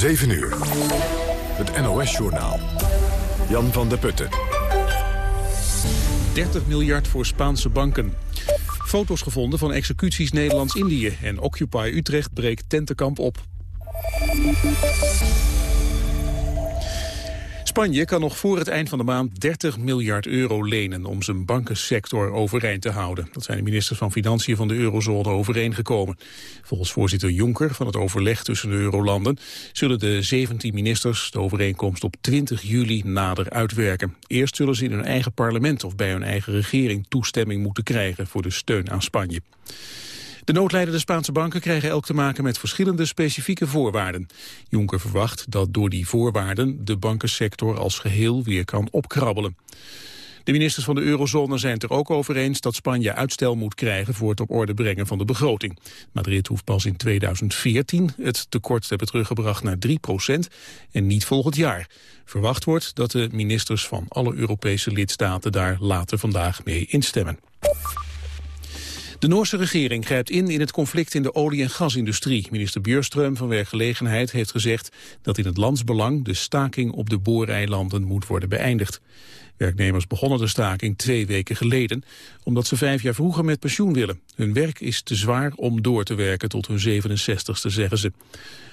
7 uur. Het NOS-journaal. Jan van der Putten. 30 miljard voor Spaanse banken. Foto's gevonden van executies Nederlands-Indië. En Occupy Utrecht breekt tentenkamp op. Spanje kan nog voor het eind van de maand 30 miljard euro lenen om zijn bankensector overeind te houden. Dat zijn de ministers van Financiën van de eurozone overeengekomen. Volgens voorzitter Juncker van het overleg tussen de eurolanden zullen de 17 ministers de overeenkomst op 20 juli nader uitwerken. Eerst zullen ze in hun eigen parlement of bij hun eigen regering toestemming moeten krijgen voor de steun aan Spanje. De noodlijdende Spaanse banken krijgen elk te maken met verschillende specifieke voorwaarden. Juncker verwacht dat door die voorwaarden de bankensector als geheel weer kan opkrabbelen. De ministers van de eurozone zijn het er ook over eens dat Spanje uitstel moet krijgen voor het op orde brengen van de begroting. Madrid hoeft pas in 2014 het tekort te hebben teruggebracht naar 3 procent en niet volgend jaar. Verwacht wordt dat de ministers van alle Europese lidstaten daar later vandaag mee instemmen. De Noorse regering grijpt in in het conflict in de olie- en gasindustrie. Minister Björström van Werkgelegenheid heeft gezegd dat in het landsbelang de staking op de booreilanden moet worden beëindigd. Werknemers begonnen de staking twee weken geleden, omdat ze vijf jaar vroeger met pensioen willen. Hun werk is te zwaar om door te werken tot hun 67ste, zeggen ze.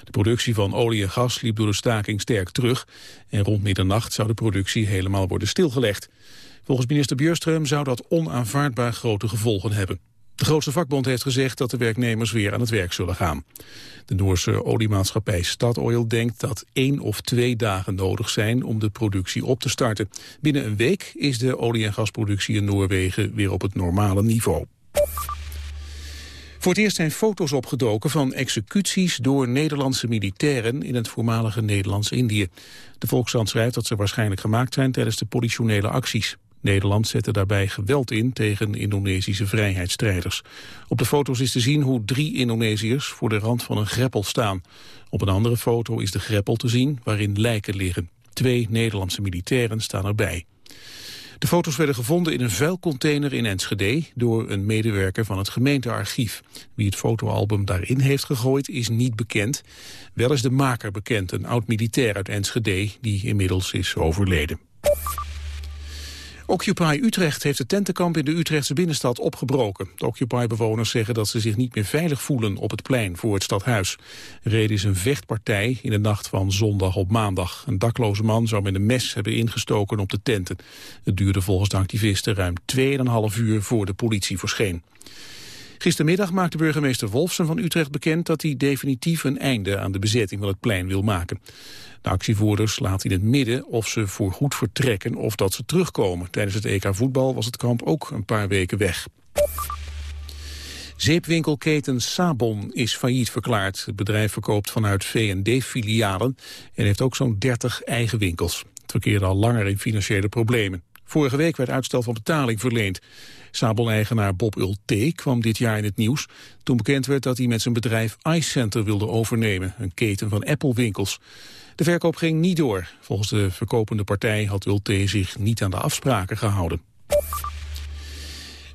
De productie van olie en gas liep door de staking sterk terug en rond middernacht zou de productie helemaal worden stilgelegd. Volgens minister Björström zou dat onaanvaardbaar grote gevolgen hebben. De grootste vakbond heeft gezegd dat de werknemers weer aan het werk zullen gaan. De Noorse oliemaatschappij Statoil denkt dat één of twee dagen nodig zijn om de productie op te starten. Binnen een week is de olie- en gasproductie in Noorwegen weer op het normale niveau. Voor het eerst zijn foto's opgedoken van executies door Nederlandse militairen in het voormalige Nederlands-Indië. De Volkskrant schrijft dat ze waarschijnlijk gemaakt zijn tijdens de politionele acties. Nederland zette daarbij geweld in tegen Indonesische vrijheidsstrijders. Op de foto's is te zien hoe drie Indonesiërs voor de rand van een greppel staan. Op een andere foto is de greppel te zien waarin lijken liggen. Twee Nederlandse militairen staan erbij. De foto's werden gevonden in een vuilcontainer in Enschede door een medewerker van het gemeentearchief. Wie het fotoalbum daarin heeft gegooid is niet bekend. Wel is de maker bekend, een oud-militair uit Enschede die inmiddels is overleden. Occupy Utrecht heeft het tentenkamp in de Utrechtse binnenstad opgebroken. De Occupy-bewoners zeggen dat ze zich niet meer veilig voelen op het plein voor het stadhuis. Reden is een vechtpartij in de nacht van zondag op maandag. Een dakloze man zou met een mes hebben ingestoken op de tenten. Het duurde volgens de activisten ruim 2,5 uur voor de politie verscheen. Gistermiddag maakte burgemeester Wolfsen van Utrecht bekend dat hij definitief een einde aan de bezetting van het plein wil maken. De actievoerders laten in het midden of ze voorgoed vertrekken of dat ze terugkomen. Tijdens het EK voetbal was het kamp ook een paar weken weg. Zeepwinkelketen Sabon is failliet verklaard. Het bedrijf verkoopt vanuit V&D-filialen en heeft ook zo'n 30 eigen winkels. Het verkeerde al langer in financiële problemen. Vorige week werd uitstel van betaling verleend. Sabon-eigenaar Bob Ulte kwam dit jaar in het nieuws... toen bekend werd dat hij met zijn bedrijf iCenter wilde overnemen... een keten van Apple-winkels. De verkoop ging niet door. Volgens de verkopende partij had Ulte zich niet aan de afspraken gehouden.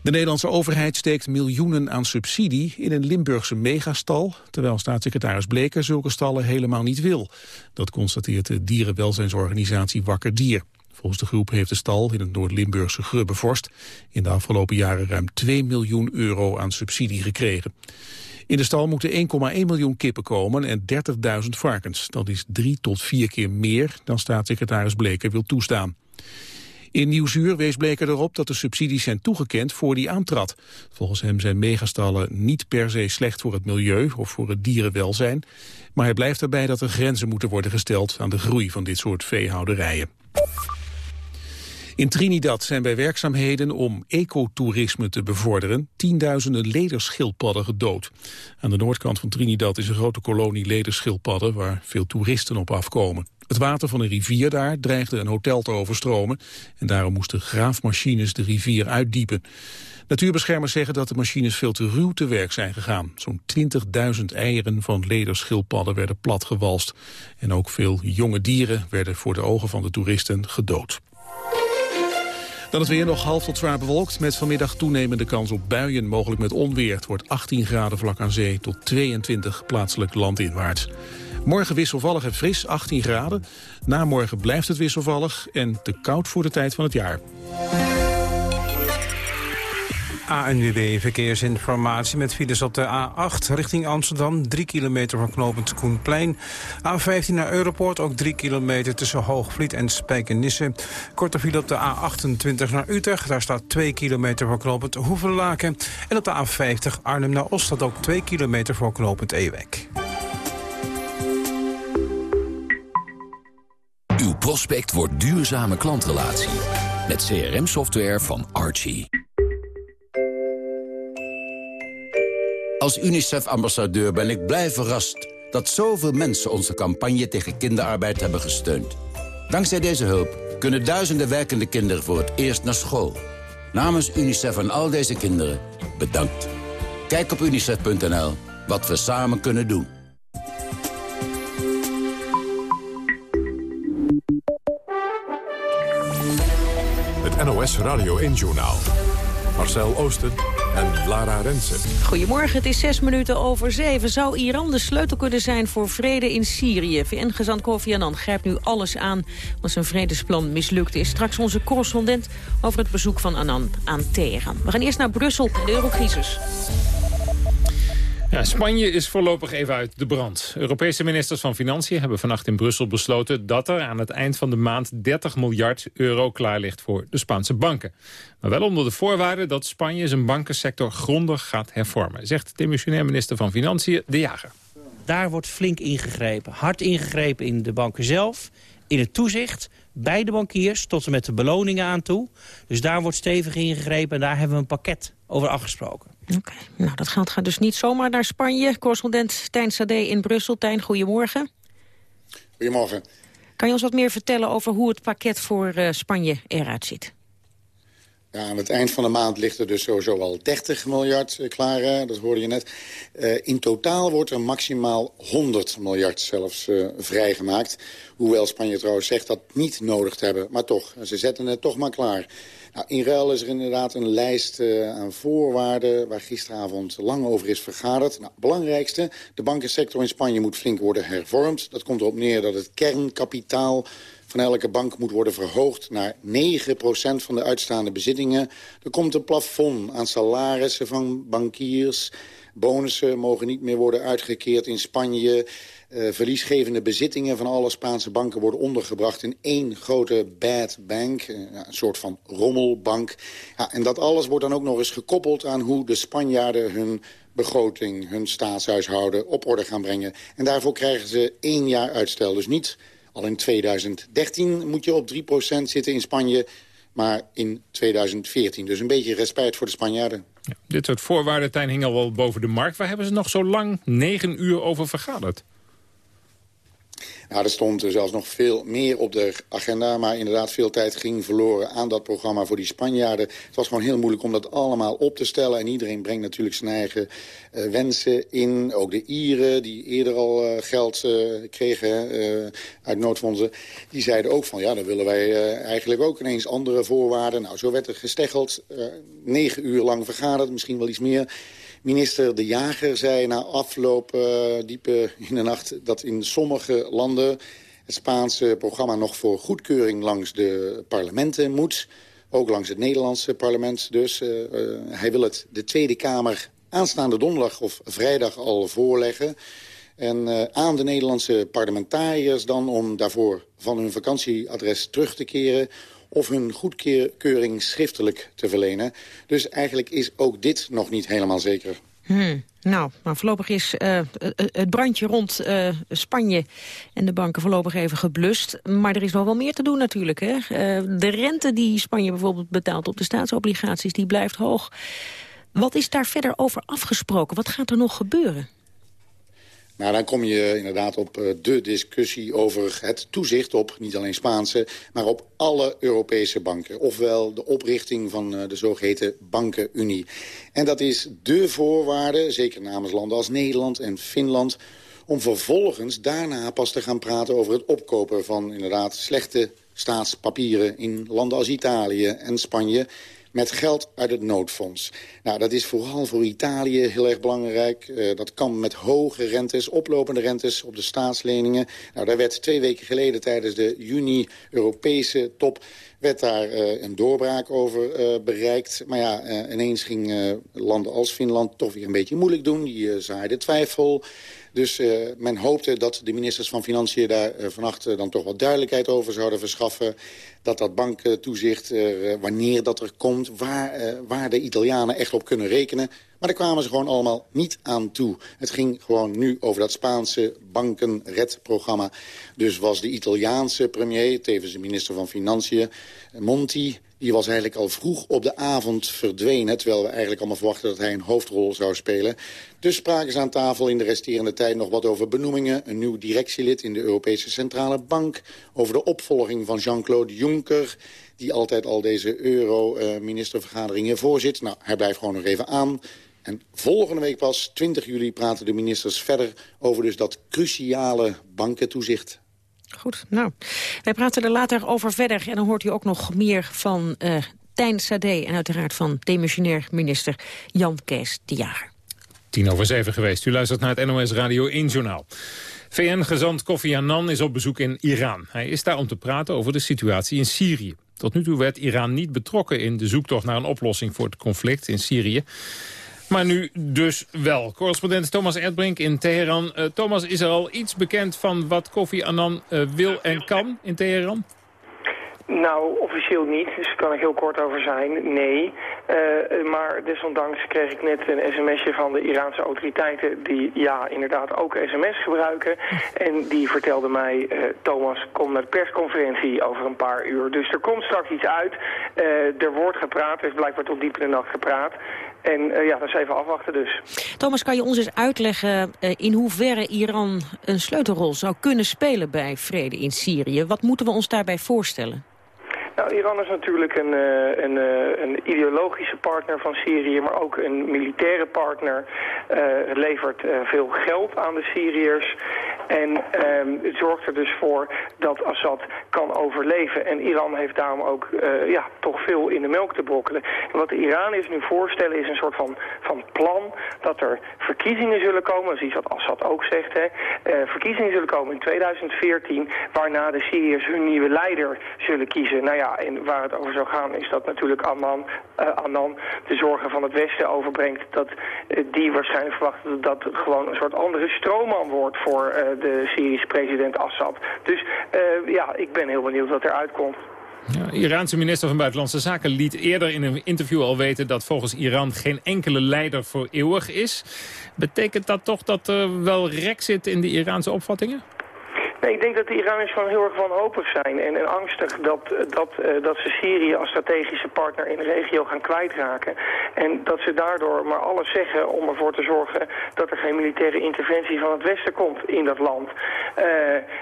De Nederlandse overheid steekt miljoenen aan subsidie in een Limburgse megastal, terwijl staatssecretaris Bleker zulke stallen helemaal niet wil. Dat constateert de dierenwelzijnsorganisatie Wakker Dier. Volgens de groep heeft de stal in het Noord-Limburgse Grubbevorst in de afgelopen jaren ruim 2 miljoen euro aan subsidie gekregen. In de stal moeten 1,1 miljoen kippen komen en 30.000 varkens. Dat is drie tot vier keer meer dan staatssecretaris Bleker wil toestaan. In Nieuwsuur wees Bleker erop dat de subsidies zijn toegekend voor die aantrad. Volgens hem zijn megastallen niet per se slecht voor het milieu of voor het dierenwelzijn. Maar hij blijft erbij dat er grenzen moeten worden gesteld aan de groei van dit soort veehouderijen. In Trinidad zijn bij werkzaamheden om ecotourisme te bevorderen tienduizenden lederschildpadden gedood. Aan de noordkant van Trinidad is een grote kolonie lederschildpadden waar veel toeristen op afkomen. Het water van een rivier daar dreigde een hotel te overstromen en daarom moesten graafmachines de rivier uitdiepen. Natuurbeschermers zeggen dat de machines veel te ruw te werk zijn gegaan. Zo'n 20.000 eieren van lederschildpadden werden platgewalst. En ook veel jonge dieren werden voor de ogen van de toeristen gedood. Dan het weer nog half tot zwaar bewolkt... met vanmiddag toenemende kans op buien, mogelijk met onweer. Het wordt 18 graden vlak aan zee tot 22 plaatselijk landinwaarts. Morgen wisselvallig en fris, 18 graden. Na morgen blijft het wisselvallig en te koud voor de tijd van het jaar. ANWB Verkeersinformatie met files op de A8 richting Amsterdam. 3 kilometer van knooppunt Koenplein. A15 naar Europoort, ook 3 kilometer tussen Hoogvliet en Spijkenisse. Korte file op de A28 naar Utrecht. Daar staat 2 kilometer voor knooppunt Hoevenlaken. En op de A50 Arnhem naar Oost staat ook 2 kilometer voor knooppunt Ewek. Uw prospect wordt duurzame klantrelatie. Met CRM-software van Archie. Als UNICEF-ambassadeur ben ik blij verrast... dat zoveel mensen onze campagne tegen kinderarbeid hebben gesteund. Dankzij deze hulp kunnen duizenden werkende kinderen voor het eerst naar school. Namens UNICEF en al deze kinderen, bedankt. Kijk op unicef.nl wat we samen kunnen doen. Het NOS Radio 1-journaal. Marcel Oosten en Lara Rensen. Goedemorgen, het is zes minuten over zeven. Zou Iran de sleutel kunnen zijn voor vrede in Syrië? VN-gezant Kofi Annan grijpt nu alles aan omdat zijn vredesplan mislukt is. Straks onze correspondent over het bezoek van Annan aan Teheran. We gaan eerst naar Brussel de eurocrisis. Spanje is voorlopig even uit de brand. Europese ministers van Financiën hebben vannacht in Brussel besloten... dat er aan het eind van de maand 30 miljard euro klaar ligt voor de Spaanse banken. Maar wel onder de voorwaarde dat Spanje zijn bankensector grondig gaat hervormen... zegt demissionair minister van Financiën De Jager. Daar wordt flink ingegrepen. Hard ingegrepen in de banken zelf, in het toezicht bij de bankiers tot en met de beloningen aan toe. Dus daar wordt stevig ingegrepen en daar hebben we een pakket over afgesproken. Oké, nou dat geld gaat dus niet zomaar naar Spanje. Correspondent Tijn Sade in Brussel. Tijn, goedemorgen. Goedemorgen. Kan je ons wat meer vertellen over hoe het pakket voor uh, Spanje eruit ziet? Ja, aan het eind van de maand ligt er dus sowieso al 30 miljard uh, klaar. Hè? Dat hoorde je net. Uh, in totaal wordt er maximaal 100 miljard zelfs vrijgemaakt. Hoewel Spanje trouwens zegt dat niet nodig te hebben. Maar toch, ze zetten het toch maar klaar. Nou, in ruil is er inderdaad een lijst uh, aan voorwaarden... waar gisteravond lang over is vergaderd. Nou, belangrijkste, de bankensector in Spanje moet flink worden hervormd. Dat komt erop neer dat het kernkapitaal van elke bank moet worden verhoogd naar 9% van de uitstaande bezittingen. Er komt een plafond aan salarissen van bankiers. Bonussen mogen niet meer worden uitgekeerd in Spanje. Uh, verliesgevende bezittingen van alle Spaanse banken worden ondergebracht in één grote bad bank. Uh, een soort van rommelbank. Ja, en dat alles wordt dan ook nog eens gekoppeld aan hoe de Spanjaarden hun begroting, hun staatshuishouden op orde gaan brengen. En daarvoor krijgen ze één jaar uitstel. Dus niet al in 2013 moet je op 3% zitten in Spanje, maar in 2014. Dus een beetje respect voor de Spanjaarden. Ja, dit soort voorwaarden, Tijn, hing al wel boven de markt. Waar hebben ze nog zo lang, negen uur, over vergaderd? Nou, er stond zelfs nog veel meer op de agenda. Maar inderdaad, veel tijd ging verloren aan dat programma voor die Spanjaarden. Het was gewoon heel moeilijk om dat allemaal op te stellen. En iedereen brengt natuurlijk zijn eigen uh, wensen in. Ook de Ieren, die eerder al uh, geld uh, kregen uit noodfondsen. Die zeiden ook van, ja, dan willen wij eigenlijk ook ineens andere voorwaarden. Nou, zo werd er gesteggeld. negen uur lang vergaderd, misschien wel iets meer. Minister De Jager zei na afloop uh, diepe in de nacht... dat in sommige landen het Spaanse programma nog voor goedkeuring langs de parlementen moet. Ook langs het Nederlandse parlement dus. Uh, hij wil het de Tweede Kamer aanstaande donderdag of vrijdag al voorleggen. En aan de Nederlandse parlementariërs dan om daarvoor van hun vakantieadres terug te keren of hun goedkeuring schriftelijk te verlenen. Dus eigenlijk is ook dit nog niet helemaal zeker. Hmm. Nou, maar voorlopig is uh, het brandje rond Spanje en de banken voorlopig even geblust. Maar er is nog wel meer te doen natuurlijk. Hè? De rente die Spanje bijvoorbeeld betaalt op de staatsobligaties, die blijft hoog. Wat is daar verder over afgesproken? Wat gaat er nog gebeuren? Nou, dan kom je inderdaad op uh, de discussie over het toezicht op niet alleen Spaanse, maar op alle Europese banken. Ofwel de oprichting van uh, de zogeheten bankenunie. En dat is de voorwaarde, zeker namens landen als Nederland en Finland, om vervolgens daarna pas te gaan praten over het opkopen van inderdaad slechte staatspapieren in landen als Italië en Spanje met geld uit het noodfonds. Nou, dat is vooral voor Italië heel erg belangrijk. Uh, dat kan met hoge rentes, oplopende rentes op de staatsleningen. Nou, daar werd twee weken geleden tijdens de juni-Europese top werd daar uh, een doorbraak over uh, bereikt. Maar ja, ineens gingen landen als Finland toch weer een beetje moeilijk doen. Die zaaiden twijfel. Dus men hoopte dat de ministers van Financiën daar vannacht dan toch wat duidelijkheid over zouden verschaffen. Dat dat bankentoezicht, wanneer dat er komt, waar, waar de Italianen echt op kunnen rekenen. Maar daar kwamen ze gewoon allemaal niet aan toe. Het ging gewoon nu over dat Spaanse bankenredprogramma. Dus was de Italiaanse premier, tevens de minister van Financiën, Monti... die was eigenlijk al vroeg op de avond verdwenen... terwijl we eigenlijk allemaal verwachten dat hij een hoofdrol zou spelen. Dus spraken ze aan tafel in de resterende tijd nog wat over benoemingen... een nieuw directielid in de Europese Centrale Bank... over de opvolging van Jean-Claude Juncker die altijd al deze euro-ministervergaderingen voorzit. Nou, hij blijft gewoon nog even aan. En volgende week pas, 20 juli, praten de ministers verder... over dus dat cruciale bankentoezicht. Goed, nou, wij praten er later over verder. En dan hoort u ook nog meer van uh, Tijn Sade... en uiteraard van demissionair minister Jan Kees de Jager. Tien over zeven geweest. U luistert naar het NOS Radio 1 Journaal. VN-gezant Kofi Annan is op bezoek in Iran. Hij is daar om te praten over de situatie in Syrië. Tot nu toe werd Iran niet betrokken in de zoektocht naar een oplossing voor het conflict in Syrië. Maar nu dus wel. Correspondent Thomas Erdbrink in Teheran. Uh, Thomas, is er al iets bekend van wat Kofi Annan uh, wil en kan in Teheran? Nou, officieel niet, dus daar kan ik heel kort over zijn. Nee. Uh, maar desondanks kreeg ik net een sms'je van de Iraanse autoriteiten... die ja, inderdaad ook sms gebruiken. En die vertelde mij, Thomas, kom naar de persconferentie over een paar uur. Dus er komt straks iets uit. Er wordt gepraat, er is blijkbaar tot diep in de nacht gepraat. En uh, ja, dat is even afwachten dus. Thomas, kan je ons eens uitleggen uh, in hoeverre Iran een sleutelrol zou kunnen spelen bij vrede in Syrië? Wat moeten we ons daarbij voorstellen? Nou, Iran is natuurlijk een, uh, een, uh, een, ideologische partner van Syrië, maar ook een militaire partner. Uh, het levert veel geld aan de Syriërs en ehm, het zorgt er dus voor dat Assad kan overleven. En Iran heeft daarom ook ja, toch veel in de melk te brokkelen. En wat de Iraniërs nu voorstellen is een soort van, van plan dat er verkiezingen zullen komen, dat is iets wat Assad ook zegt. Hè. verkiezingen zullen komen in 2014, waarna de Syriërs hun nieuwe leider zullen kiezen. Nou ja, en waar het over zou gaan is dat natuurlijk Annan, uh, Annan de zorgen van het Westen overbrengt. Dat uh, die waarschijnlijk verwachten dat dat gewoon een soort andere stroomman wordt voor uh, de Syrische president Assad. Dus ja, ik ben heel benieuwd wat eruit komt. Ja, Iraanse minister van Buitenlandse Zaken liet eerder in een interview al weten... dat volgens Iran geen enkele leider voor eeuwig is. Betekent dat toch dat er wel rek zit in de Iraanse opvattingen? Ik denk dat de Iraniërs gewoon heel erg wanhopig zijn en, angstig dat, dat, uh, dat ze Syrië als strategische partner in de regio gaan kwijtraken. En dat ze daardoor maar alles zeggen om ervoor te zorgen dat er geen militaire interventie van het Westen komt in dat land. Uh,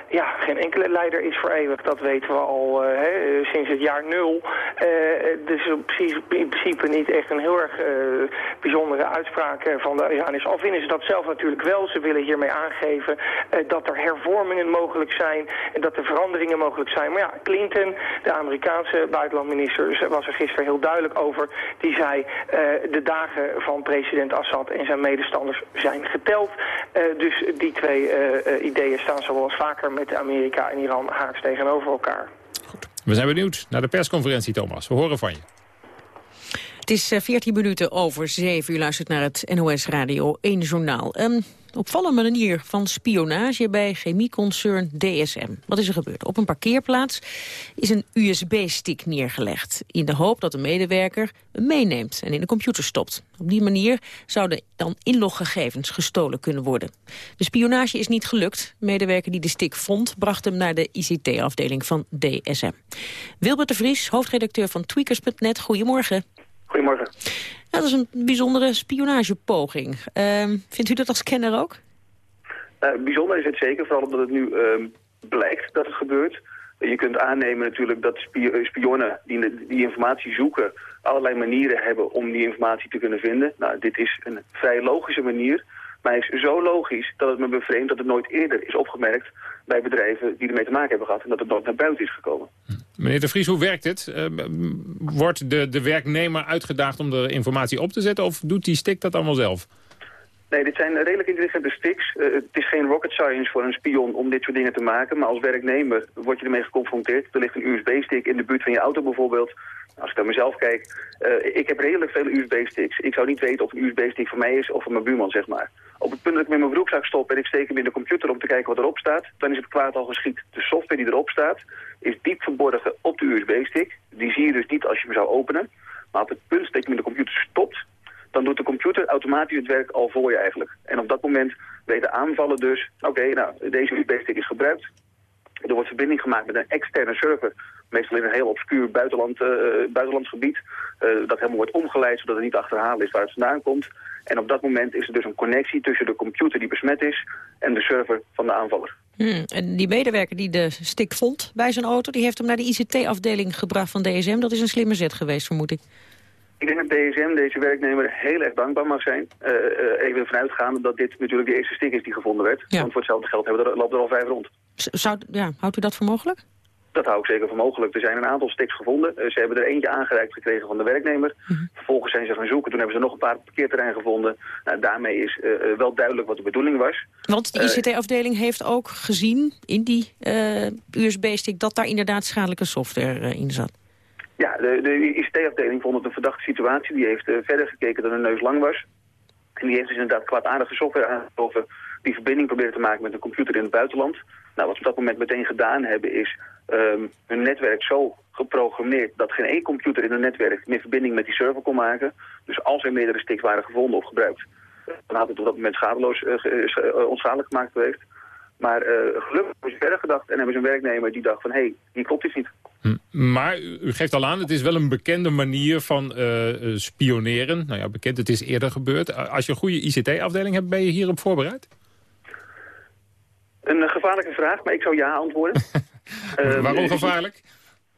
ja, geen enkele leider is voor eeuwig, dat weten we al uh, hè, sinds het jaar nul. dus in principe niet echt een heel erg bijzondere uitspraak van de Iraniërs. Al vinden ze dat zelf natuurlijk wel. Ze willen hiermee aangeven dat er hervormingen mogelijk mogelijk zijn en dat er veranderingen mogelijk zijn. Maar ja, Clinton, de Amerikaanse buitenlandminister, was er gisteren heel duidelijk over. Die zei uh, de dagen van president Assad en zijn medestanders zijn geteld. Uh, dus die twee uh, ideeën staan zoals vaker met Amerika en Iran haaks tegenover elkaar. Goed. We zijn benieuwd naar de persconferentie, Thomas. We horen van je. Het is 14 minuten over 7. U luistert naar het NOS Radio 1 Journaal. Um, opvallende manier van spionage bij chemieconcern DSM. Wat is er gebeurd? Op een parkeerplaats is een USB-stick neergelegd... in de hoop dat de medewerker hem meeneemt en in de computer stopt. Op die manier zouden dan inloggegevens gestolen kunnen worden. De spionage is niet gelukt. De medewerker die de stick vond, bracht hem naar de ICT-afdeling van DSM. Wilbert de Vries, hoofdredacteur van Tweakers.net. Goedemorgen. Goedemorgen. Dat is een bijzondere spionagepoging. Uh, vindt u dat als kenner ook? Uh, bijzonder is het zeker, vooral omdat het nu uh, blijkt dat het gebeurt. Je kunt aannemen natuurlijk dat eh, spionnen die, die informatie zoeken... allerlei manieren hebben om die informatie te kunnen vinden. Nou, dit is een vrij logische manier. Maar hij is zo logisch dat het me bevreemdt dat het nooit eerder is opgemerkt bij bedrijven die ermee te maken hebben gehad en dat het nooit naar buiten is gekomen. Meneer De Vries, hoe werkt het? Uh, wordt de, de werknemer uitgedaagd om de informatie op te zetten of doet die stik dat allemaal zelf? Nee, dit zijn redelijk intelligente sticks. Uh, het is geen rocket science voor een spion om dit soort dingen te maken. Maar als werknemer word je ermee geconfronteerd. Er ligt een USB-stick in de buurt van je auto bijvoorbeeld. Als ik naar mezelf kijk, uh, ik heb redelijk veel USB-sticks. Ik zou niet weten of een USB-stick van mij is of van mijn buurman, zeg maar. Op het punt dat ik met mijn broekzak stop en ik steek hem in de computer om te kijken wat erop staat, dan is het kwaad al geschiet. De software die erop staat is diep verborgen op de USB-stick. Die zie je dus niet als je hem zou openen. Maar op het punt dat je hem in de computer stopt, dan doet de computer automatisch het werk al voor je eigenlijk. En op dat moment weten aanvallen dus, oké, nou, deze USB-stick is gebruikt. Er wordt verbinding gemaakt met een externe server, meestal in een heel obscuur buitenland, uh, buitenlands gebied, uh, dat helemaal wordt omgeleid zodat het niet achterhalen is waar het vandaan komt. En op dat moment is er dus een connectie tussen de computer die besmet is en de server van de aanvaller. Hmm, en die medewerker die de stick vond bij zijn auto, die heeft hem naar de ICT-afdeling gebracht van DSM. Dat is een slimme zet geweest, vermoed ik. Ik denk dat DSM, deze werknemer, heel erg dankbaar mag zijn. Uh, uh, even vanuitgaande dat dit natuurlijk de eerste stick is die gevonden werd. Ja. Want voor hetzelfde geld hebben er, loopt er al vijf rond. Zou, ja, houdt u dat voor mogelijk? Dat hou ik zeker voor mogelijk. Er zijn een aantal sticks gevonden. Uh, ze hebben er eentje aangereikt gekregen van de werknemer. Mm -hmm. Vervolgens zijn ze gaan zoeken. Toen hebben ze nog een paar parkeerterrein gevonden. Nou, daarmee is uh, wel duidelijk wat de bedoeling was. Want de ICT-afdeling heeft ook gezien in die USB-stick... dat daar inderdaad schadelijke software in zat. Ja, de, de ICT-afdeling vond het een verdachte situatie. Die heeft verder gekeken dan hun neus lang was. En die heeft dus inderdaad kwaadaardige software aangetroffen... die verbinding probeerde te maken met een computer in het buitenland. Nou, wat we op dat moment meteen gedaan hebben is... Um, hun netwerk zo geprogrammeerd dat geen één computer in hun netwerk meer verbinding met die server kon maken. Dus als er meerdere sticks waren gevonden of gebruikt, dan had het op dat moment schadeloos uh, uh, onschadelijk gemaakt geweest. Maar uh, gelukkig hebben ze verder gedacht en hebben ze een werknemer die dacht van... hé, hey, hier klopt iets niet. Hm. Maar u geeft al aan, het is wel een bekende manier van uh, spioneren. Nou ja, bekend, het is eerder gebeurd. Als je een goede ICT-afdeling hebt, ben je hierop voorbereid? Een gevaarlijke vraag, maar ik zou ja antwoorden. uh, Waarom gevaarlijk?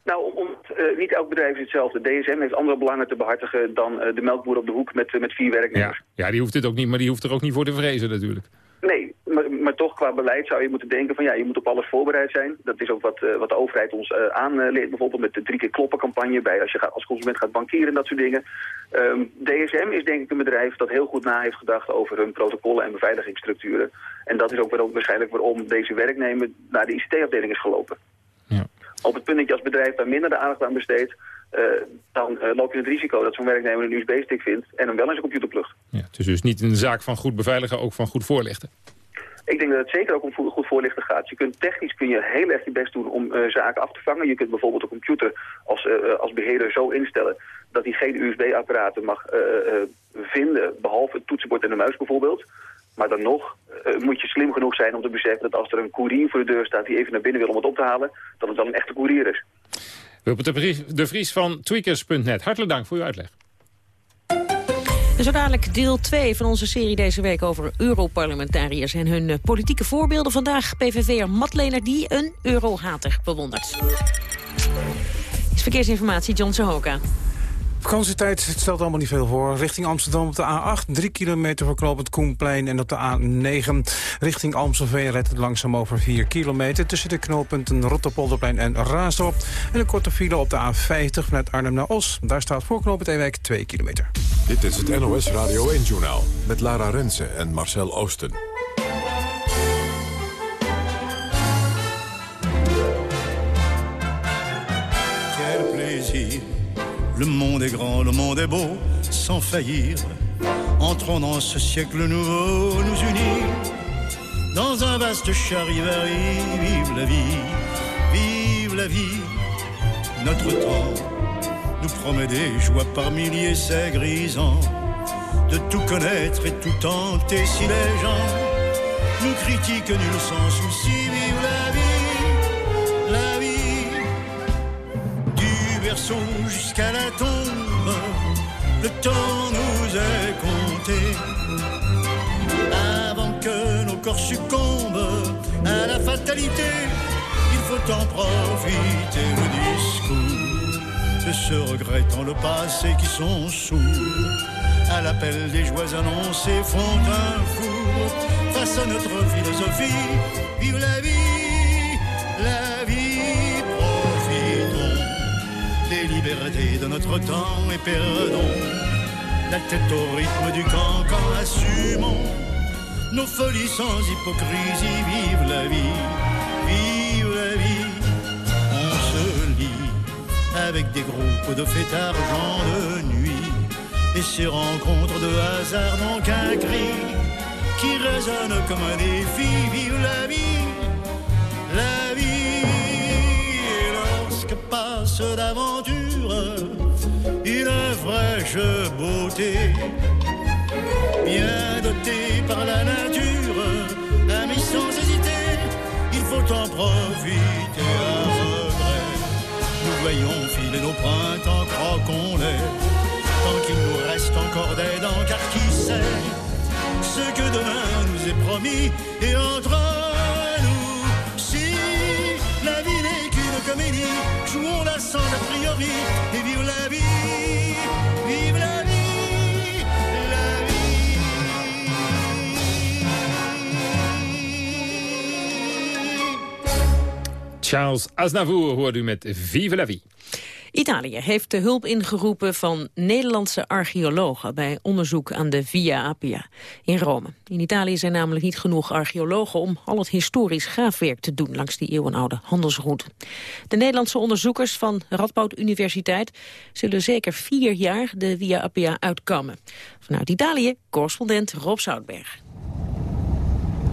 Nou, om, uh, niet elk bedrijf is hetzelfde. DSM heeft andere belangen te behartigen dan uh, de melkboer op de hoek met, met vier werknemers. Ja. ja, die hoeft dit ook niet, maar die hoeft er ook niet voor te vrezen natuurlijk. Nee, maar, maar, toch qua beleid zou je moeten denken van ja, je moet op alles voorbereid zijn. Dat is ook wat, uh, wat de overheid ons uh, aanleert, bijvoorbeeld met de drie keer kloppen campagne bij als je gaat, als consument gaat bankieren en dat soort dingen. Um, DSM is denk ik een bedrijf dat heel goed na heeft gedacht over hun protocollen en beveiligingsstructuren. En dat is ook waarom, waarschijnlijk waarom deze werknemer naar de ICT-afdeling is gelopen. Ja. Op het punt dat je als bedrijf daar minder de aandacht aan besteedt, uh, dan uh, loop je het risico dat zo'n werknemer een USB-stick vindt en hem wel in zijn computer plugt. Ja, het is dus niet een zaak van goed beveiligen, ook van goed voorlichten. Ik denk dat het zeker ook om goed voorlichten gaat. Je kunt technisch kun je heel erg je best doen om uh, zaken af te vangen. Je kunt bijvoorbeeld een computer als, als beheerder zo instellen dat hij geen USB-apparaten mag vinden, behalve het toetsenbord en de muis bijvoorbeeld. Maar dan nog uh, moet je slim genoeg zijn om te beseffen dat als er een koerier voor de deur staat die even naar binnen wil om het op te halen, dat het wel een echte koerier is. Wilbert de Vries van tweakers.net, hartelijk dank voor uw uitleg. En zo dadelijk deel 2 van onze serie deze week over Europarlementariërs en hun politieke voorbeelden. Vandaag PVV'er Matlener die een eurohater bewondert. Is verkeersinformatie John Sohoka. Vakantietijd het stelt allemaal niet veel voor. Richting Amsterdam op de A8, 3 kilometer voor knooppunt Koenplein. En op de A9 richting Amstelveen redt het langzaam over 4 kilometer... tussen de knooppunten Rotterpolderplein en Raasdorp. En een korte file op de A50 vanuit Arnhem naar Os. Daar staat voor knooppunt Ewijk 2 kilometer. Dit is het NOS Radio 1-journaal met Lara Rensen en Marcel Oosten. Quel plaisir Le monde est grand, le monde est beau, sans faillir. Entrons dans ce siècle nouveau, nous unir. Dans un vaste charivari, vive la vie, vive la vie. Notre temps nous promet des joies par milliers, c'est grisant. De tout connaître et tout tenter si les gens nous critiquent nul sans souci, vive la vie, la vie berceau jusqu'à la tombe, le temps nous est compté. Avant que nos corps succombent à la fatalité, il faut en profiter le discours ceux regrettant le passé qui sont sourds à l'appel des joies annoncées, font un four face à notre philosophie. Vive la vie, la vie, profitons des libertés de notre temps et perdons la tête au rythme du cancan, assumons nos folies sans hypocrisie. Vive la vie, avec des groupes de fêtards de nuit et ces rencontres de hasard n'ont qu'un cri qui résonne comme un défi. Vive la vie, la vie. Et lorsque passe d'aventure une fraîche beauté, bien dotée par la nature, ami sans hésiter, il faut en profiter. Nous voyons filer nos printemps, croquons-les tant qu'il nous reste encore des dents, car qui sait ce que demain nous est promis. Et entre nous, si la vie n'est qu'une comédie, jouons-la sans a priori et vive la vie, Charles Aznavour hoort u met Vive la vie. Italië heeft de hulp ingeroepen van Nederlandse archeologen... bij onderzoek aan de Via Appia in Rome. In Italië zijn namelijk niet genoeg archeologen... om al het historisch graafwerk te doen langs die eeuwenoude handelsroute. De Nederlandse onderzoekers van Radboud Universiteit... zullen zeker vier jaar de Via Appia uitkammen. Vanuit Italië, correspondent Rob Zoutberg.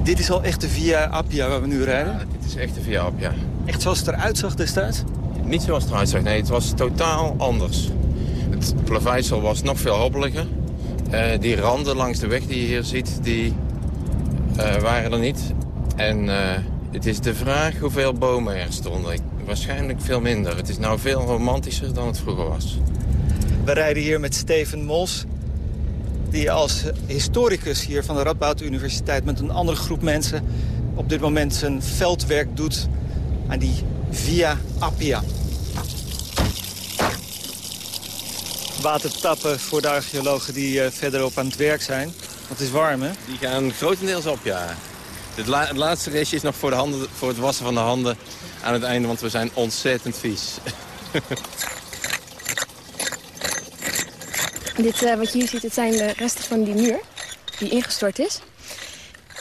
Dit is al echt de Via Appia waar we nu rijden? Ja, dit is echt de Via Appia. Echt zoals het eruit zag destijds? Niet zoals het eruit zag, nee, het was totaal anders. Het plaveisel was nog veel hobbeliger. Uh, die randen langs de weg die je hier ziet, die uh, waren er niet. En uh, het is de vraag hoeveel bomen er stonden. Waarschijnlijk veel minder. Het is nou veel romantischer dan het vroeger was. We rijden hier met Steven Mos, die als historicus hier van de Radboud Universiteit... met een andere groep mensen op dit moment zijn veldwerk doet aan die Via Appia. Water tappen voor de archeologen die uh, verderop aan het werk zijn. Het is warm, hè? Die gaan grotendeels op, ja. Het, het laatste restje is nog voor, de handen, voor het wassen van de handen aan het einde, want we zijn ontzettend vies. Dit uh, wat je hier ziet, het zijn de resten van die muur die ingestort is.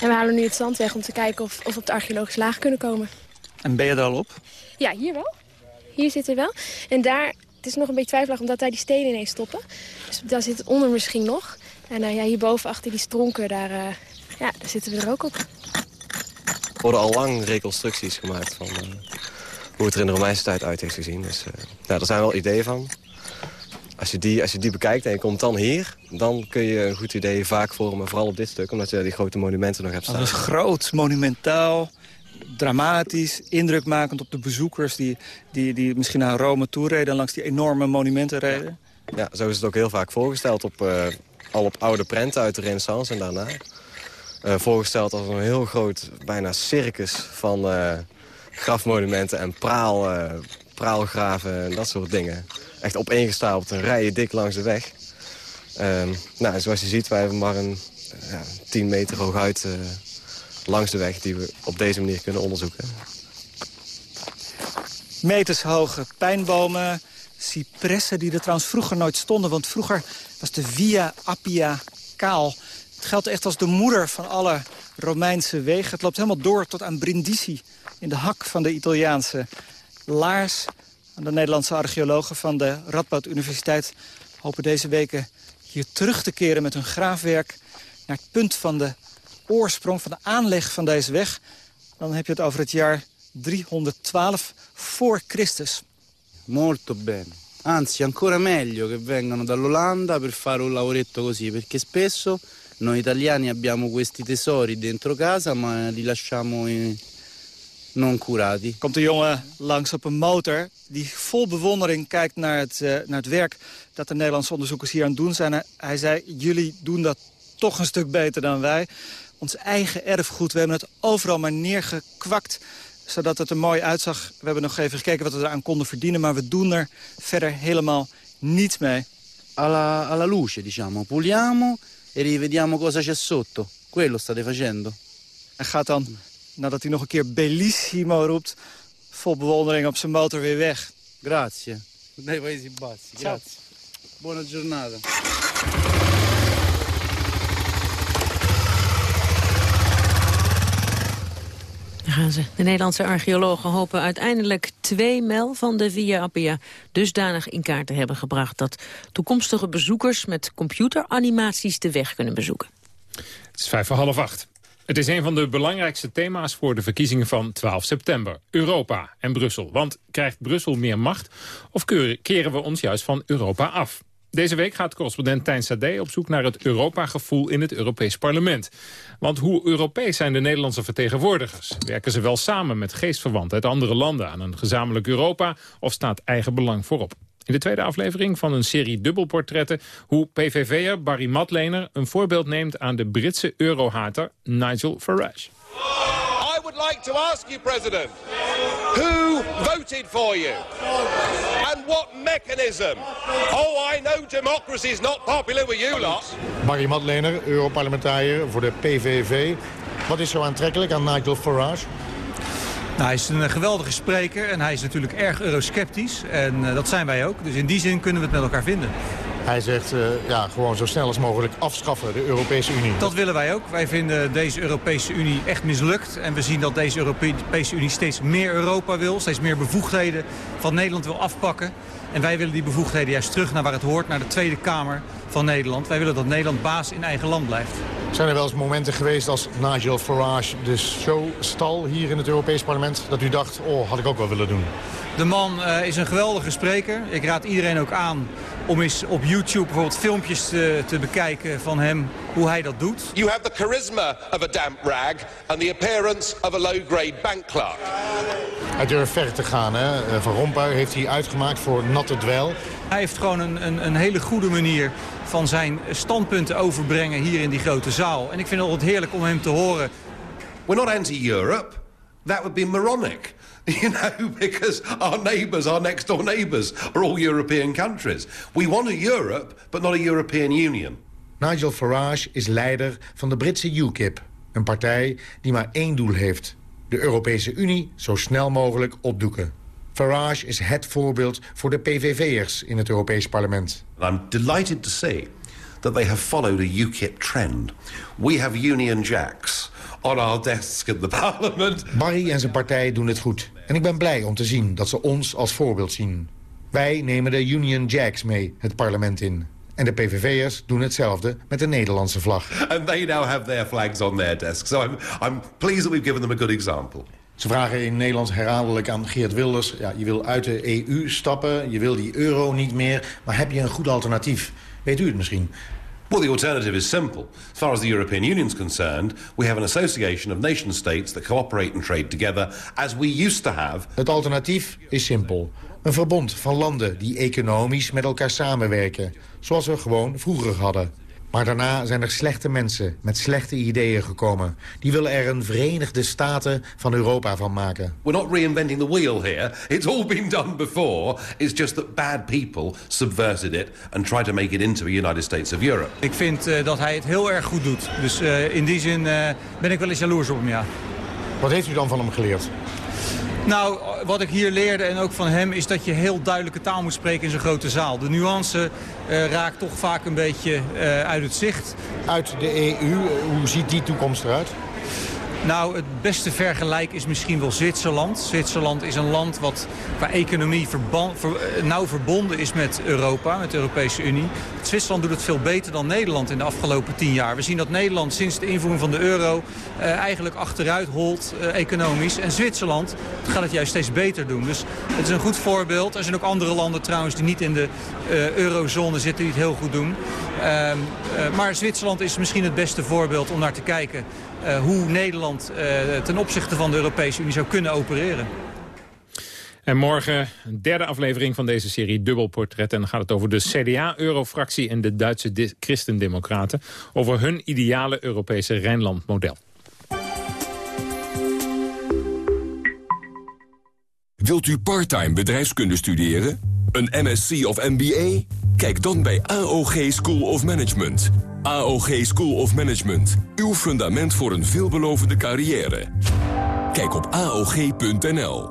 En we halen nu het zand weg om te kijken of, of we op de archeologische laag kunnen komen. En ben je er al op? Ja, hier wel. Hier zit er wel. En daar, het is nog een beetje twijfelig omdat daar die stenen ineens stoppen. Dus daar zit het onder misschien nog. En uh, ja, hierboven achter die stronken, daar, uh, ja, daar zitten we er ook op. Er worden al lang reconstructies gemaakt van uh, hoe het er in de Romeinse tijd uit heeft gezien. Dus ja, daar zijn wel ideeën van. Als je, die, als je die bekijkt en je komt dan hier... dan kun je een goed idee vaak vormen, vooral op dit stuk... omdat je die grote monumenten nog hebt staan. Dat is groot, monumentaal dramatisch, indrukmakend op de bezoekers... die, die, die misschien naar Rome toe reden en langs die enorme monumenten reden. Ja, zo is het ook heel vaak voorgesteld, op, uh, al op oude prenten uit de renaissance en daarna. Uh, voorgesteld als een heel groot, bijna circus van uh, grafmonumenten en praal, praalgraven en dat soort dingen. Echt opeengestapeld, een rijen dik langs de weg. Ehm, nou, zoals je ziet, wij hebben maar een 10 meter hooguit langs de weg die we op deze manier kunnen onderzoeken. Metershoge pijnbomen, cipressen die er trouwens vroeger nooit stonden. Want vroeger was de Via Appia kaal. Het geldt echt als de moeder van alle Romeinse wegen. Het loopt helemaal door tot aan Brindisi in de hak van de Italiaanse laars. De Nederlandse archeologen van de Radboud Universiteit hopen deze weken hier terug te keren met hun graafwerk naar het punt van de oorsprong van de aanleg van deze weg... dan heb je het over het jaar 312 voor Christus. Molto bene. Anzi, ancora meglio che vengano dall'Olanda per fare un lavoretto così, perché spesso noi italiani abbiamo questi tesori dentro casa, ma li lasciamo in... non curati. Komt een jongen langs op een motor die vol bewondering kijkt naar het, uh, naar het werk dat de Nederlandse onderzoekers hier aan het doen zijn. Hij zei, jullie doen dat toch een stuk beter dan wij ons eigen erfgoed. We hebben het overal maar neergekwakt zodat het er mooi uitzag. We hebben nog even gekeken wat we eraan konden verdienen... maar we doen er verder helemaal niets mee. alla, alla luce, diciamo. Puliamo e rivediamo cosa c'è sotto. Quello state facendo. Hij gaat dan, nadat hij nog een keer bellissimo roept... vol bewondering op zijn motor weer weg. Grazie. Dai paesi bassi, grazie. Buona giornata. Daar gaan ze. De Nederlandse archeologen hopen uiteindelijk twee mijl van de Via Appia dusdanig in kaart te hebben gebracht dat toekomstige bezoekers met computeranimaties de weg kunnen bezoeken. Het is vijf voor half acht. Het is een van de belangrijkste thema's voor de verkiezingen van 12 september. Europa en Brussel. Want krijgt Brussel meer macht of keren we ons juist van Europa af? Deze week gaat correspondent Tijn Sade op zoek naar het Europa-gevoel in het Europees Parlement. Want hoe Europees zijn de Nederlandse vertegenwoordigers? Werken ze wel samen met geestverwanten uit andere landen aan een gezamenlijk Europa of staat eigen belang voorop? In de tweede aflevering van een serie dubbelportretten... hoe PVV'er Barry Matlener een voorbeeld neemt aan de Britse eurohater Nigel Farage. I would like to ask you, President, who voted for you? And what mechanism? Oh, I know democracy is not popular with you lot. Barry Madlener, Europarlementariër voor de PVV. Wat is zo aantrekkelijk aan Nigel Farage? Nou, hij is een geweldige spreker en hij is natuurlijk erg eurosceptisch. En uh, dat zijn wij ook. Dus in die zin kunnen we het met elkaar vinden. Hij zegt uh, ja, gewoon zo snel als mogelijk afschaffen, de Europese Unie. Dat willen wij ook. Wij vinden deze Europese Unie echt mislukt. En we zien dat deze Europese Unie steeds meer Europa wil. Steeds meer bevoegdheden van Nederland wil afpakken. En wij willen die bevoegdheden juist terug naar waar het hoort, naar de Tweede Kamer van Nederland. Wij willen dat Nederland baas in eigen land blijft. Zijn er wel eens momenten geweest als Nigel Farage de show stal hier in het Europees Parlement... dat u dacht, oh, had ik ook wel willen doen? De man uh, is een geweldige spreker. Ik raad iedereen ook aan om eens op YouTube bijvoorbeeld filmpjes te, te, bekijken van hem, hoe hij dat doet. You have the charisma of a damp rag and the appearance of a low-grade bank clerk. Hij durft ver te gaan. Hè? Van Rompuy heeft hij uitgemaakt voor natte dwel. Hij heeft gewoon een, een, een hele goede manier van zijn standpunten overbrengen hier in die grote zaal. En ik vind het altijd heerlijk om hem te horen. We're not anti-Europe. That would be moronic. You know, because our neighbours, our next door neighbours, are all European countries. We want a Europe, but not a European Union. Nigel Farage is leider van de Britse UKIP. Een partij die maar één doel heeft. De Europese Unie zo snel mogelijk opdoeken. Farage is het voorbeeld voor de PVV'ers in het Europees parlement. I'm delighted to say that they have followed a UKIP trend. We have Union Jacks on our desks in the parliament. Barry en zijn partij doen het goed. En ik ben blij om te zien dat ze ons als voorbeeld zien. Wij nemen de Union Jacks mee het parlement in. En de PVV'ers doen hetzelfde met de Nederlandse vlag. And they now have their flags on their desks. So I'm, I'm pleased that we've given them a good example. Ze vragen in Nederland herhaaldelijk aan Geert Wilders... Ja, je wil uit de EU stappen, je wil die euro niet meer... maar heb je een goed alternatief? Weet u het misschien? Well, the alternative is simple. As far as the European Union is concerned, we have an association of nation states that cooperate and trade together as we used to have. Het alternatief is simpel. Een verbond van landen die economisch met elkaar samenwerken. Zoals we gewoon vroeger hadden. Maar daarna zijn er slechte mensen met slechte ideeën gekomen. Die willen er een Verenigde Staten van Europa van maken. We're not reinventing the wheel here. It's all been done before. It's just that bad people subverted it and tried to make it into a United States of Europe. Ik vind uh, dat hij het heel erg goed doet. Dus uh, in die zin uh, ben ik wel eens jaloers op hem, ja. Wat heeft u dan van hem geleerd? Nou, wat ik hier leerde en ook van hem is dat je heel duidelijke taal moet spreken in zo'n grote zaal. De nuance uh, raakt toch vaak een beetje uh, uit het zicht. Uit de EU, hoe ziet die toekomst eruit? Nou, het beste vergelijk is misschien wel Zwitserland. Zwitserland is een land wat qua economie ver, nauw verbonden is met Europa, met de Europese Unie. Zwitserland doet het veel beter dan Nederland in de afgelopen tien jaar. We zien dat Nederland sinds de invoering van de euro uh, eigenlijk achteruit holt uh, economisch. En Zwitserland gaat het juist steeds beter doen. Dus het is een goed voorbeeld. Er zijn ook andere landen trouwens die niet in de uh, eurozone zitten die het heel goed doen. maar Zwitserland is misschien het beste voorbeeld om naar te kijken hoe Nederland uh, ten opzichte van de Europese Unie zou kunnen opereren. En morgen een derde aflevering van deze serie Dubbelportret. En dan gaat het over de CDA-eurofractie en de Duitse Christendemocraten. Over hun ideale Europese Rijnland-model. Wilt u parttime bedrijfskunde studeren? Een MSc of MBA? Kijk dan bij AOG School of Management. AOG School of Management. Uw fundament voor een veelbelovende carrière. Kijk op AOG.nl.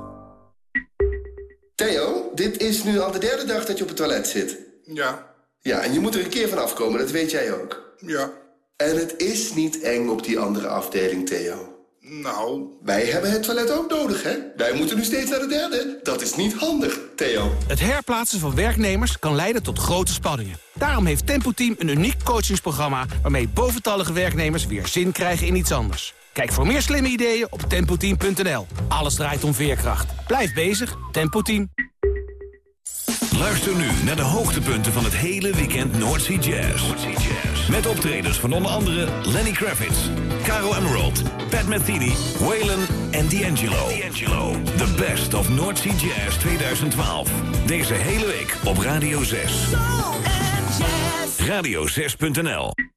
Theo, dit is nu al de derde dag dat je op het toilet zit. Ja. Ja, en je moet er een keer van afkomen, dat weet jij ook. Ja. En het is niet eng op die andere afdeling, Theo. Nou... Wij hebben het toilet ook nodig, hè? Wij moeten nu steeds naar de derde. Dat is niet handig, Theo. Het herplaatsen van werknemers kan leiden tot grote spanningen. Daarom heeft Tempo Team een uniek coachingsprogramma... waarmee boventallige werknemers weer zin krijgen in iets anders. Kijk voor meer slimme ideeën op tempoteam.nl. Alles draait om veerkracht. Blijf bezig, Tempo Team. Luister nu naar de hoogtepunten van het hele weekend Noordsea Jazz. Met optredens van onder andere Lenny Kravitz, Caro Emerald, Pat Metheny, Waylon en D'Angelo. The best of Noordsea Jazz 2012. Deze hele week op Radio 6. Radio6.nl U moet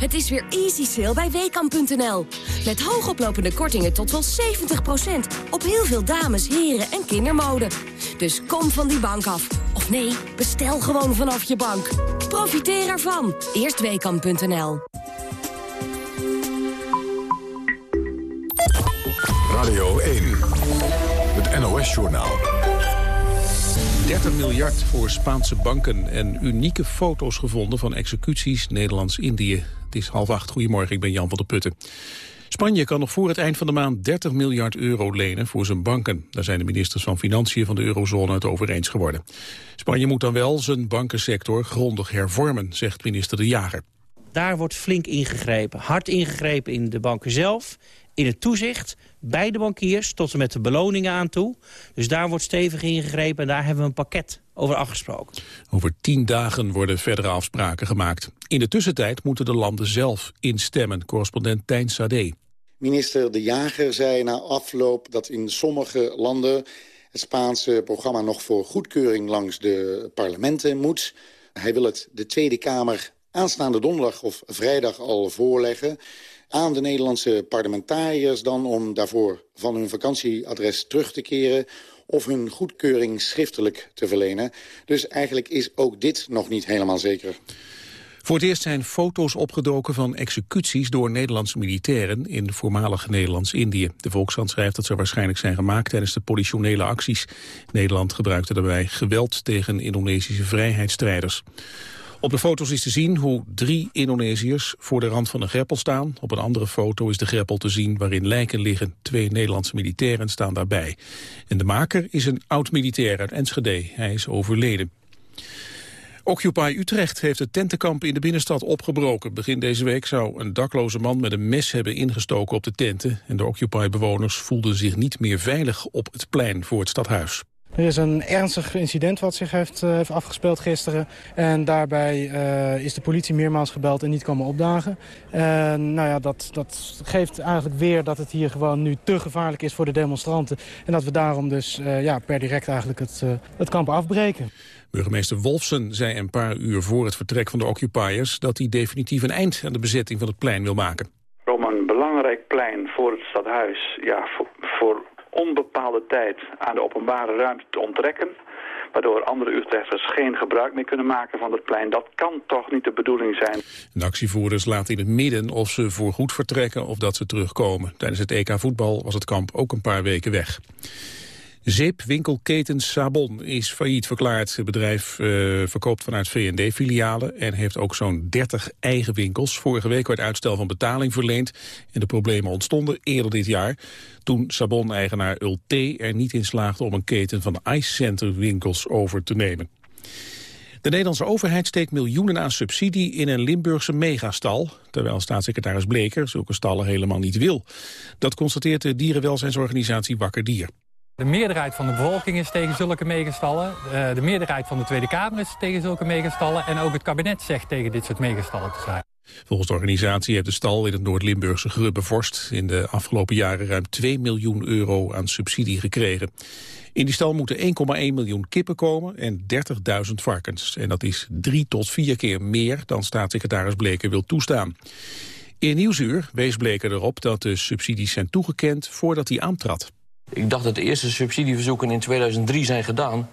Het is weer easy sale bij WKAM.nl. Met hoogoplopende kortingen tot wel 70%. Op heel veel dames, heren en kindermode. Dus kom van die bank af. Of nee, bestel gewoon vanaf je bank. Profiteer ervan. Eerst WKAM.nl. Radio 1. Het NOS-journaal. 30 miljard voor Spaanse banken en unieke foto's gevonden van executies Nederlands-Indië. Het is half acht. Goedemorgen, ik ben Jan van der Putten. Spanje kan nog voor het eind van de maand 30 miljard euro lenen voor zijn banken. Daar zijn de ministers van Financiën van de eurozone het over eens geworden. Spanje moet dan wel zijn bankensector grondig hervormen, zegt minister De Jager. Daar wordt flink ingegrepen. Hard ingegrepen in de banken zelf, in het toezicht, bij de bankiers, tot en met de beloningen aan toe. Dus daar wordt stevig ingegrepen en daar hebben we een pakket over afgesproken. Over tien dagen worden verdere afspraken gemaakt. In de tussentijd moeten de landen zelf instemmen, correspondent Tijn Sade. Minister De Jager zei na afloop dat in sommige landen... het Spaanse programma nog voor goedkeuring langs de parlementen moet. Hij wil het de Tweede Kamer aanstaande donderdag of vrijdag al voorleggen aan de Nederlandse parlementariërs dan om daarvoor van hun vakantieadres terug te keren of hun goedkeuring schriftelijk te verlenen. Dus eigenlijk is ook dit nog niet helemaal zeker. Voor het eerst zijn foto's opgedoken van executies door Nederlandse militairen in voormalig Nederlands-Indië. De Volkshand schrijft dat ze waarschijnlijk zijn gemaakt tijdens de politionele acties. Nederland gebruikte daarbij geweld tegen Indonesische vrijheidsstrijders. Op de foto's is te zien hoe drie Indonesiërs voor de rand van een greppel staan. Op een andere foto is de greppel te zien waarin lijken liggen. Twee Nederlandse militairen staan daarbij. En de maker is een oud-militair uit Enschede. Hij is overleden. Occupy Utrecht heeft het tentenkamp in de binnenstad opgebroken. Begin deze week zou een dakloze man met een mes hebben ingestoken op de tenten. En de Occupy-bewoners voelden zich niet meer veilig op het plein voor het stadhuis. Er is een ernstig incident wat zich heeft, uh, heeft afgespeeld gisteren. En daarbij uh, is de politie meermaals gebeld en niet komen opdagen. En nou ja, dat, dat geeft eigenlijk weer dat het hier gewoon nu te gevaarlijk is voor de demonstranten. En dat we daarom dus uh, ja, per direct eigenlijk het, het kamp afbreken. Burgemeester Wolfsen zei een paar uur voor het vertrek van de occupiers... dat hij definitief een eind aan de bezetting van het plein wil maken. Om een belangrijk plein voor het stadhuis ja, voor, voor onbepaalde tijd aan de openbare ruimte te onttrekken waardoor andere Utrechters geen gebruik meer kunnen maken van het plein. Dat kan toch niet de bedoeling zijn. De actievoerders laten in het midden of ze voorgoed vertrekken of dat ze terugkomen. Tijdens het EK voetbal was het kamp ook een paar weken weg. Zeepwinkelketen Sabon is failliet verklaard. Het bedrijf uh, verkoopt vanuit VND-filialen en heeft ook zo'n 30 eigen winkels. Vorige week werd uitstel van betaling verleend en de problemen ontstonden eerder dit jaar. Toen Sabon-eigenaar Ulte er niet in slaagde om een keten van Ice Center winkels over te nemen. De Nederlandse overheid steekt miljoenen aan subsidie in een Limburgse megastal, terwijl staatssecretaris Bleker zulke stallen helemaal niet wil. Dat constateert de dierenwelzijnsorganisatie Wakker Dier. De meerderheid van de bevolking is tegen zulke megastallen. De meerderheid van de Tweede Kamer is tegen zulke megastallen. En ook het kabinet zegt tegen dit soort megastallen te zijn. Volgens de organisatie heeft de stal in het Noord-Limburgse Grubbevorst in de afgelopen jaren ruim 2 miljoen euro aan subsidie gekregen. In die stal moeten 1,1 miljoen kippen komen en 30.000 varkens. En dat is drie tot vier keer meer dan staatssecretaris Bleker wil toestaan. In Nieuwsuur wees Bleker erop dat de subsidies zijn toegekend voordat hij aantrad. Ik dacht dat de eerste subsidieverzoeken in 2003 zijn gedaan.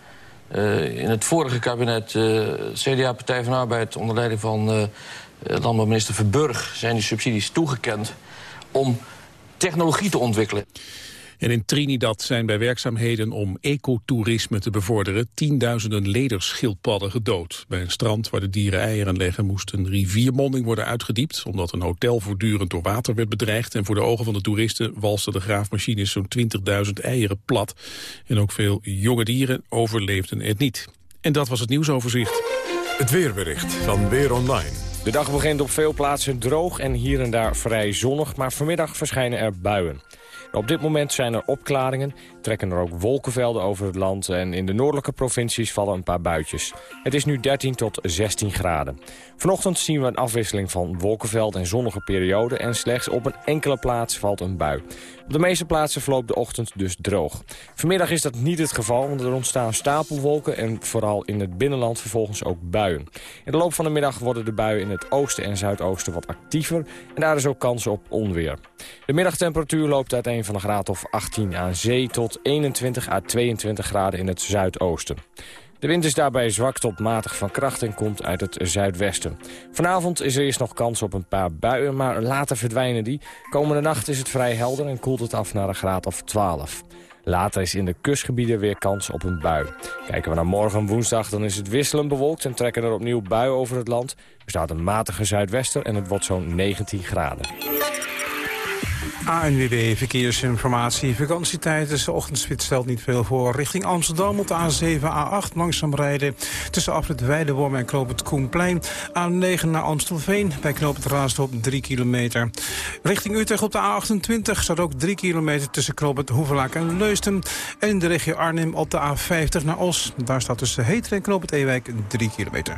Uh, in het vorige kabinet, uh, CDA, Partij van Arbeid... onder leiding van uh, landbouwminister Verburg... zijn die subsidies toegekend om technologie te ontwikkelen. En in Trinidad zijn bij werkzaamheden om ecotourisme te bevorderen tienduizenden lederschildpadden gedood. Bij een strand waar de dieren eieren leggen moest een riviermonding worden uitgediept omdat een hotel voortdurend door water werd bedreigd. En voor de ogen van de toeristen walsten de graafmachines zo'n 20.000 eieren plat. En ook veel jonge dieren overleefden het niet. En dat was het nieuwsoverzicht. Het weerbericht van Weer Online. De dag begint op veel plaatsen droog en hier en daar vrij zonnig, maar vanmiddag verschijnen er buien. Op dit moment zijn er opklaringen, trekken er ook wolkenvelden over het land... en in de noordelijke provincies vallen een paar buitjes. Het is nu 13 tot 16 graden. Vanochtend zien we een afwisseling van wolkenveld en zonnige perioden... en slechts op een enkele plaats valt een bui. Op de meeste plaatsen verloopt de ochtend dus droog. Vanmiddag is dat niet het geval, want er ontstaan stapelwolken... en vooral in het binnenland vervolgens ook buien. In de loop van de middag worden de buien in het oosten en zuidoosten wat actiever... en daar is ook kans op onweer. De middagtemperatuur loopt uiteen van een graad of 18 aan zee... tot 21 à 22 graden in het zuidoosten. De wind is daarbij zwak tot matig van kracht en komt uit het zuidwesten. Vanavond is er eerst nog kans op een paar buien, maar later verdwijnen die. Komende nacht is het vrij helder en koelt het af naar een graad of 12. Later is in de kustgebieden weer kans op een bui. Kijken we naar morgen woensdag, dan is het wisselend bewolkt... en trekken er opnieuw buien over het land. Er staat een matige zuidwester en het wordt zo'n 19 graden. ANWB Verkeersinformatie. Vakantietijd is de ochtendspit stelt niet veel voor. Richting Amsterdam op de A7, A8 langzaam rijden. Tussen afrit Weideworm en Knoop het Koenplein. A9 naar Amstelveen bij Knoop het Raasdorp 3 kilometer. Richting Utrecht op de A28 staat ook 3 kilometer tussen Knoop het Hoevelaak en Leusden. En in de regio Arnhem op de A50 naar Os. Daar staat tussen Heter en Ewijk 3 kilometer.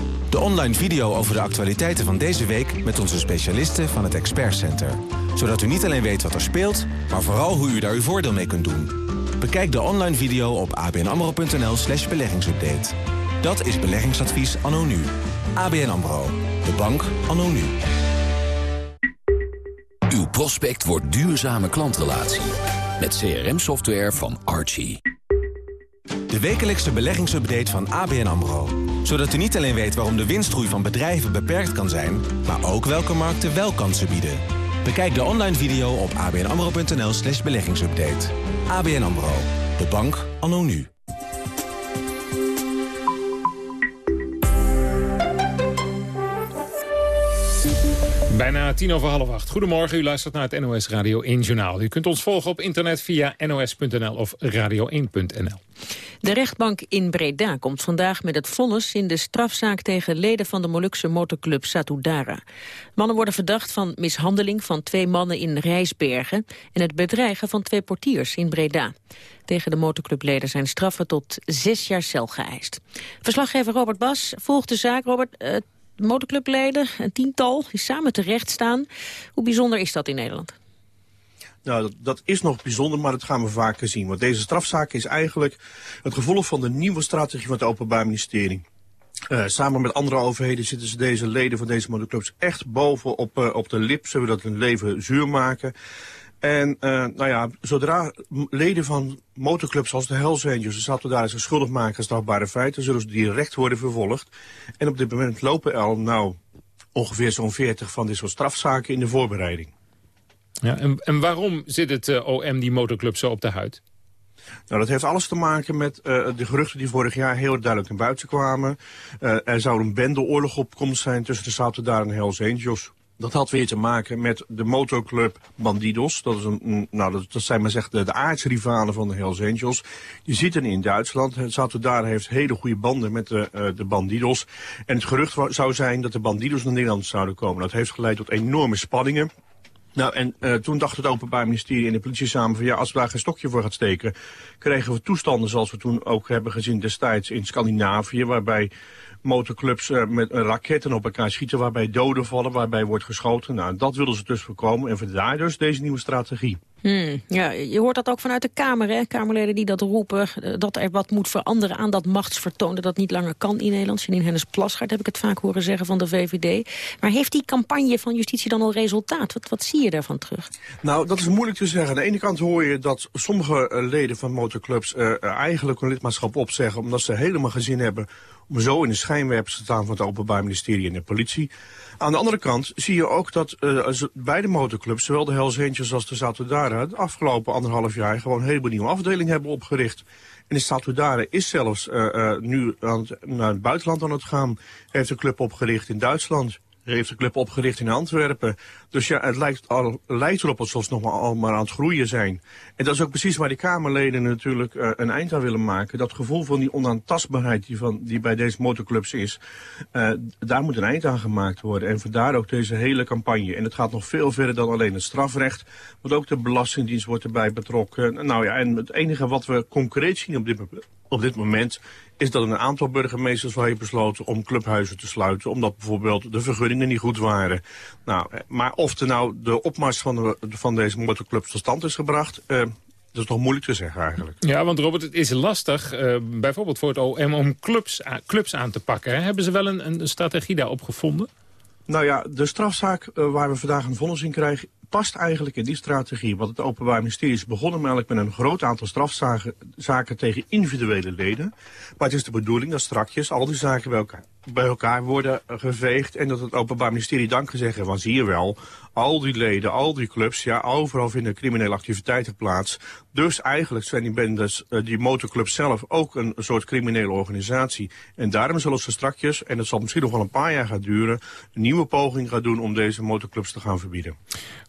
De online video over de actualiteiten van deze week met onze specialisten van het Expert Center. Zodat u niet alleen weet wat er speelt, maar vooral hoe u daar uw voordeel mee kunt doen. Bekijk de online video op abnamro.nl slash beleggingsupdate. Dat is beleggingsadvies anno nu. ABN AMRO. De bank anno nu. Uw prospect wordt duurzame klantrelatie. Met CRM-software van Archie. De wekelijkse beleggingsupdate van ABN AMRO. Zodat u niet alleen weet waarom de winstgroei van bedrijven beperkt kan zijn... maar ook welke markten wel kansen bieden. Bekijk de online video op abnamro.nl slash beleggingsupdate. ABN AMRO. De bank anno nu. Bijna tien over half acht. Goedemorgen, u luistert naar het NOS Radio 1 Journaal. U kunt ons volgen op internet via nos.nl of radio1.nl. De rechtbank in Breda komt vandaag met het vonnis in de strafzaak tegen leden van de Molukse motorclub Satudara. Mannen worden verdacht van mishandeling van twee mannen in Rijsbergen en het bedreigen van twee portiers in Breda. Tegen de motorclubleden zijn straffen tot zes jaar cel geëist. Verslaggever Robert Bas volgt de zaak. Robert, uh, motorclubleden, een tiental, die samen terecht staan. Hoe bijzonder is dat in Nederland? Nou, dat, dat, is nog bijzonder, maar dat gaan we vaker zien. Want deze strafzaak is eigenlijk het gevolg van de nieuwe strategie van het Openbaar Ministerie. Uh, samen met andere overheden zitten ze deze leden van deze motorclubs echt boven op, uh, op de lip. Ze willen dat hun leven zuur maken. En uh, nou ja, zodra leden van motorclubs zoals de Hells Angels... de zich schuldig maken aan strafbare feiten... zullen ze direct worden vervolgd. En op dit moment lopen er al nou, ongeveer zo'n 40 van dit soort strafzaken in de voorbereiding. Ja, en, en waarom zit het uh, OM die motorclub zo op de huid? Nou, dat heeft alles te maken met uh, de geruchten die vorig jaar heel duidelijk naar buiten kwamen. Uh, er zou een bendeoorlog op komst zijn tussen de Salvador en Hells Angels. Dat had weer te maken met de motorclub Bandidos. Dat, is een, nou, dat, zijn maar zeg de, de aardsrivalen van de Hells Angels. Ziet het in Duitsland. Salvador heeft hele goede banden met de, uh, de Bandidos. En het gerucht zou zijn dat de Bandidos naar Nederland zouden komen. Dat heeft geleid tot enorme spanningen. Nou, en uh, toen dacht het Openbaar Ministerie en de politie samen van ja, als we daar geen stokje voor gaan steken, kregen we toestanden zoals we toen ook hebben gezien destijds in Scandinavië, waarbij motorclubs uh, met raketten op elkaar schieten, waarbij doden vallen, waarbij wordt geschoten. Nou, dat wilden ze dus voorkomen en vandaar dus deze nieuwe strategie. Hmm, ja, je hoort dat ook vanuit de Kamer, hè? Kamerleden die dat roepen, dat er wat moet veranderen aan dat machtsvertoon, dat dat niet langer kan in Nederland. Janine Hennis Plasgaard heb ik het vaak horen zeggen van de VVD. Maar heeft die campagne van justitie dan al resultaat? Wat, wat zie je daarvan terug? Nou, dat is moeilijk te zeggen. Aan de ene kant hoor je dat sommige uh, leden van motorclubs uh, eigenlijk hun lidmaatschap opzeggen, omdat ze helemaal gezin hebben zo in de schijnwerpers staan van het Openbaar Ministerie en de politie. Aan de andere kant zie je ook dat uh, beide motorclubs, zowel de Hells Angels als de Satudara, de afgelopen anderhalf jaar gewoon een heleboel nieuwe afdelingen hebben opgericht. En de Satudara is zelfs uh, uh, nu aan het, naar het buitenland aan het gaan. Heeft een club opgericht in Duitsland. Heeft een club opgericht in Antwerpen. Dus ja, het lijkt, al, lijkt erop alsof ze nog maar, al maar aan het groeien zijn. En dat is ook precies waar die Kamerleden natuurlijk uh, een eind aan willen maken. Dat gevoel van die onaantastbaarheid die, van, die bij deze motorclubs is. Uh, daar moet een eind aan gemaakt worden. En vandaar ook deze hele campagne. En het gaat nog veel verder dan alleen het strafrecht. Want ook de Belastingdienst wordt erbij betrokken. Nou ja, en het enige wat we concreet zien op dit, op dit moment is dat een aantal burgemeesters wel heeft besloten om clubhuizen te sluiten. Omdat bijvoorbeeld de vergunningen niet goed waren. Nou, maar of er nou de opmars van, de, van deze motorclubs tot stand is gebracht... Uh, dat is nog moeilijk te zeggen eigenlijk. Ja, want Robert, het is lastig, uh, bijvoorbeeld voor het OM, om clubs, clubs aan te pakken. Hè? Hebben ze wel een, een strategie daarop gevonden? Nou ja, de strafzaak uh, waar we vandaag een vonnis in krijgen past eigenlijk in die strategie. Want het Openbaar Ministerie is begonnen met een groot aantal strafzaken zaken tegen individuele leden. Maar het is de bedoeling dat strakjes al die zaken bij elkaar, bij elkaar worden geveegd. En dat het Openbaar Ministerie dan kan zeggen, van zie je wel, al die leden, al die clubs, ja, overal vinden criminele activiteiten plaats. Dus eigenlijk zijn die bendes, uh, die motorclubs zelf ook een soort criminele organisatie. En daarom zullen ze strakjes, en het zal misschien nog wel een paar jaar gaan duren, een nieuwe poging gaan doen om deze motorclubs te gaan verbieden.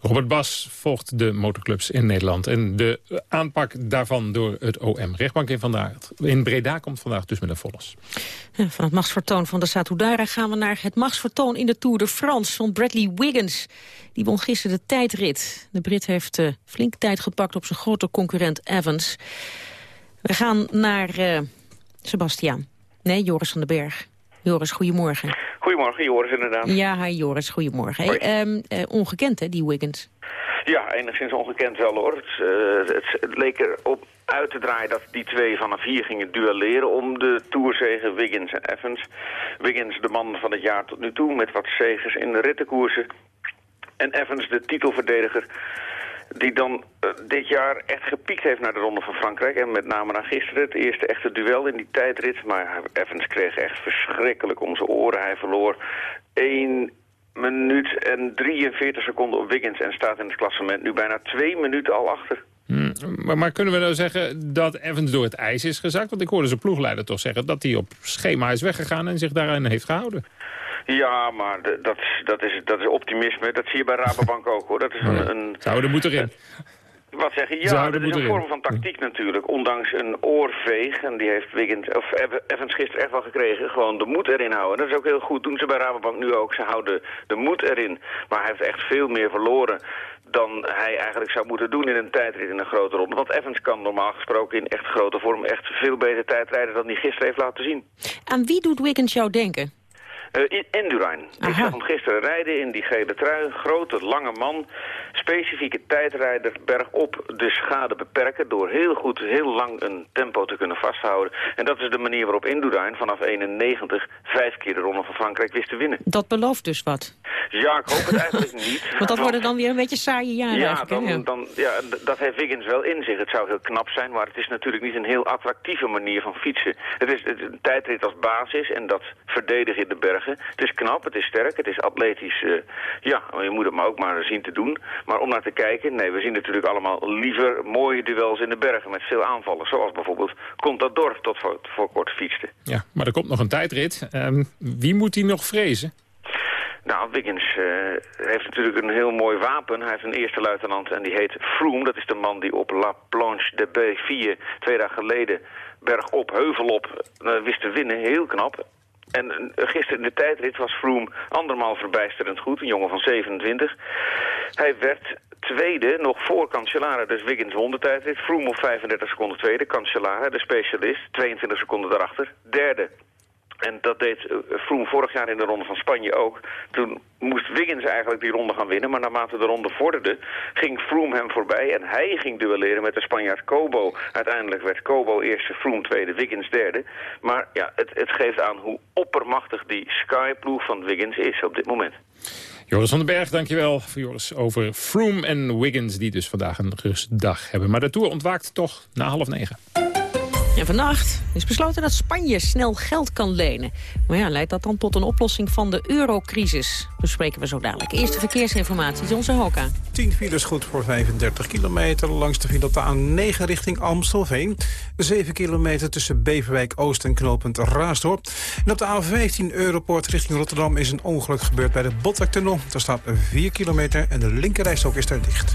Robert Bas volgt de motorclubs in Nederland. En de aanpak daarvan door het OM. Rechtbank in, vandaag, in Breda komt vandaag dus met een vonnis. Ja, van het machtsvertoon van de Satudara gaan we naar het machtsvertoon in de Tour de France van Bradley Wiggins. Die won gisteren de tijdrit. De Brit heeft uh, flink tijd gepakt op zijn grote concurrent Evans. We gaan naar uh, Sebastiaan. Nee, Joris van den Berg. Joris, goedemorgen. Goedemorgen, Joris inderdaad. Ja, hi Joris, goedemorgen. Hey, um, uh, ongekend hè, die Wiggins? Ja, enigszins ongekend wel hoor. Het, uh, het, het leek erop uit te draaien dat die twee vanaf hier gingen duelleren om de Tourzegen Wiggins en Evans. Wiggins de man van het jaar tot nu toe met wat zegers in de rittenkoersen. En Evans de titelverdediger die dan uh, dit jaar echt gepiekt heeft naar de Ronde van Frankrijk. En met name naar gisteren, het eerste echte duel in die tijdrit. Maar Evans kreeg echt verschrikkelijk om zijn oren. Hij verloor 1 minuut en 43 seconden op Wiggins... en staat in het klassement nu bijna twee minuten al achter. Maar, maar, kunnen we nou zeggen dat Evans door het ijs is gezakt? Want ik hoorde zijn ploegleider toch zeggen dat hij op schema is weggegaan... en zich daarin heeft gehouden. Ja, maar dat, dat, is, dat is optimisme. Dat zie je bij Rabobank ook, hoor. Dat is een, een, Zouden moeten erin. Wat zeg je? Ja, dat is een vorm van tactiek natuurlijk. Ondanks een oorveeg, en die heeft Wiggins, of Evans gisteren echt wel gekregen, gewoon de moed erin houden. Dat is ook heel goed. Doen ze bij Rabobank nu ook. Ze houden de moed erin. Maar hij heeft echt veel meer verloren dan hij eigenlijk zou moeten doen in een tijdrit in een grote ronde. Want Evans kan normaal gesproken in echt grote vorm echt veel beter tijdrijden dan hij gisteren heeft laten zien. Aan wie doet Wiggins jou denken? Uh, Endurijn. Ik zag hem gisteren rijden in die gele trui. Grote, lange man. Specifieke tijdrijder bergop de schade beperken... door heel goed, heel lang een tempo te kunnen vasthouden. En dat is de manier waarop Endurijn vanaf 91 vijf keer de Ronde van Frankrijk wist te winnen. Dat belooft dus wat. Ja, ik hoop het eigenlijk niet. Want dat worden dan weer een beetje saaie jaren ja, dan, ja. Dan, ja, dat heeft Wiggins wel in zich. Het zou heel knap zijn, maar het is natuurlijk niet een heel attractieve manier van fietsen. Het is een tijdrit als basis en dat verdedigen in de Het is knap, het is sterk, het is atletisch. Uh, ja, je moet het maar ook maar zien te doen. Maar om naar te kijken, nee, we zien natuurlijk allemaal liever mooie duels in de bergen met veel aanvallen. Zoals bijvoorbeeld Contador tot voor, voor kort fietste. Ja, maar er komt nog een tijdrit. Um, wie moet hij nog vrezen? Nou, Wiggins uh, heeft natuurlijk een heel mooi wapen. Hij heeft een eerste luitenant en die heet Froome. Dat is de man die op La Planche de B4 twee dagen geleden bergop, heuvelop uh, wist te winnen. Heel knap. En uh, gisteren in de tijdrit was Froome andermaal verbijsterend goed. Een jongen van 27. Hij werd tweede, nog voor Cancellara, dus Wiggins won de tijdrit. Froome op 35 seconden tweede. Cancellara, de specialist, 22 seconden daarachter. Derde, en dat deed eh, Froome vorig jaar in de ronde van Spanje ook. Toen moest Wiggins eigenlijk die ronde gaan winnen. Maar naarmate de ronde vorderde, ging Froome hem voorbij. En hij ging duelleren met de Spanjaard Kobo. Uiteindelijk werd Kobo eerste, Froome tweede, Wiggins derde. Maar ja, het, het geeft aan hoe oppermachtig die Sky-ploeg van Wiggins is op dit moment. Joris van den Berg, dankjewel voor Joris over Froome en Wiggins... die dus vandaag een rustdag hebben. Maar de Tour ontwaakt toch na half negen. En vannacht is besloten dat Spanje snel geld kan lenen. Maar ja, leidt dat dan tot een oplossing van de eurocrisis? Bespreken we zo dadelijk. Eerste verkeersinformatie is Hoka. 10 files goed voor 35 kilometer. Langs de file op de A9 richting Amstelveen. 7 kilometer tussen Beverwijk Oost en knooppunt Raasdorp. En op de A15 Europort richting Rotterdam is een ongeluk gebeurd bij de Botlektunnel. Daar staat 4 kilometer en de linkerrijstok is daar dicht.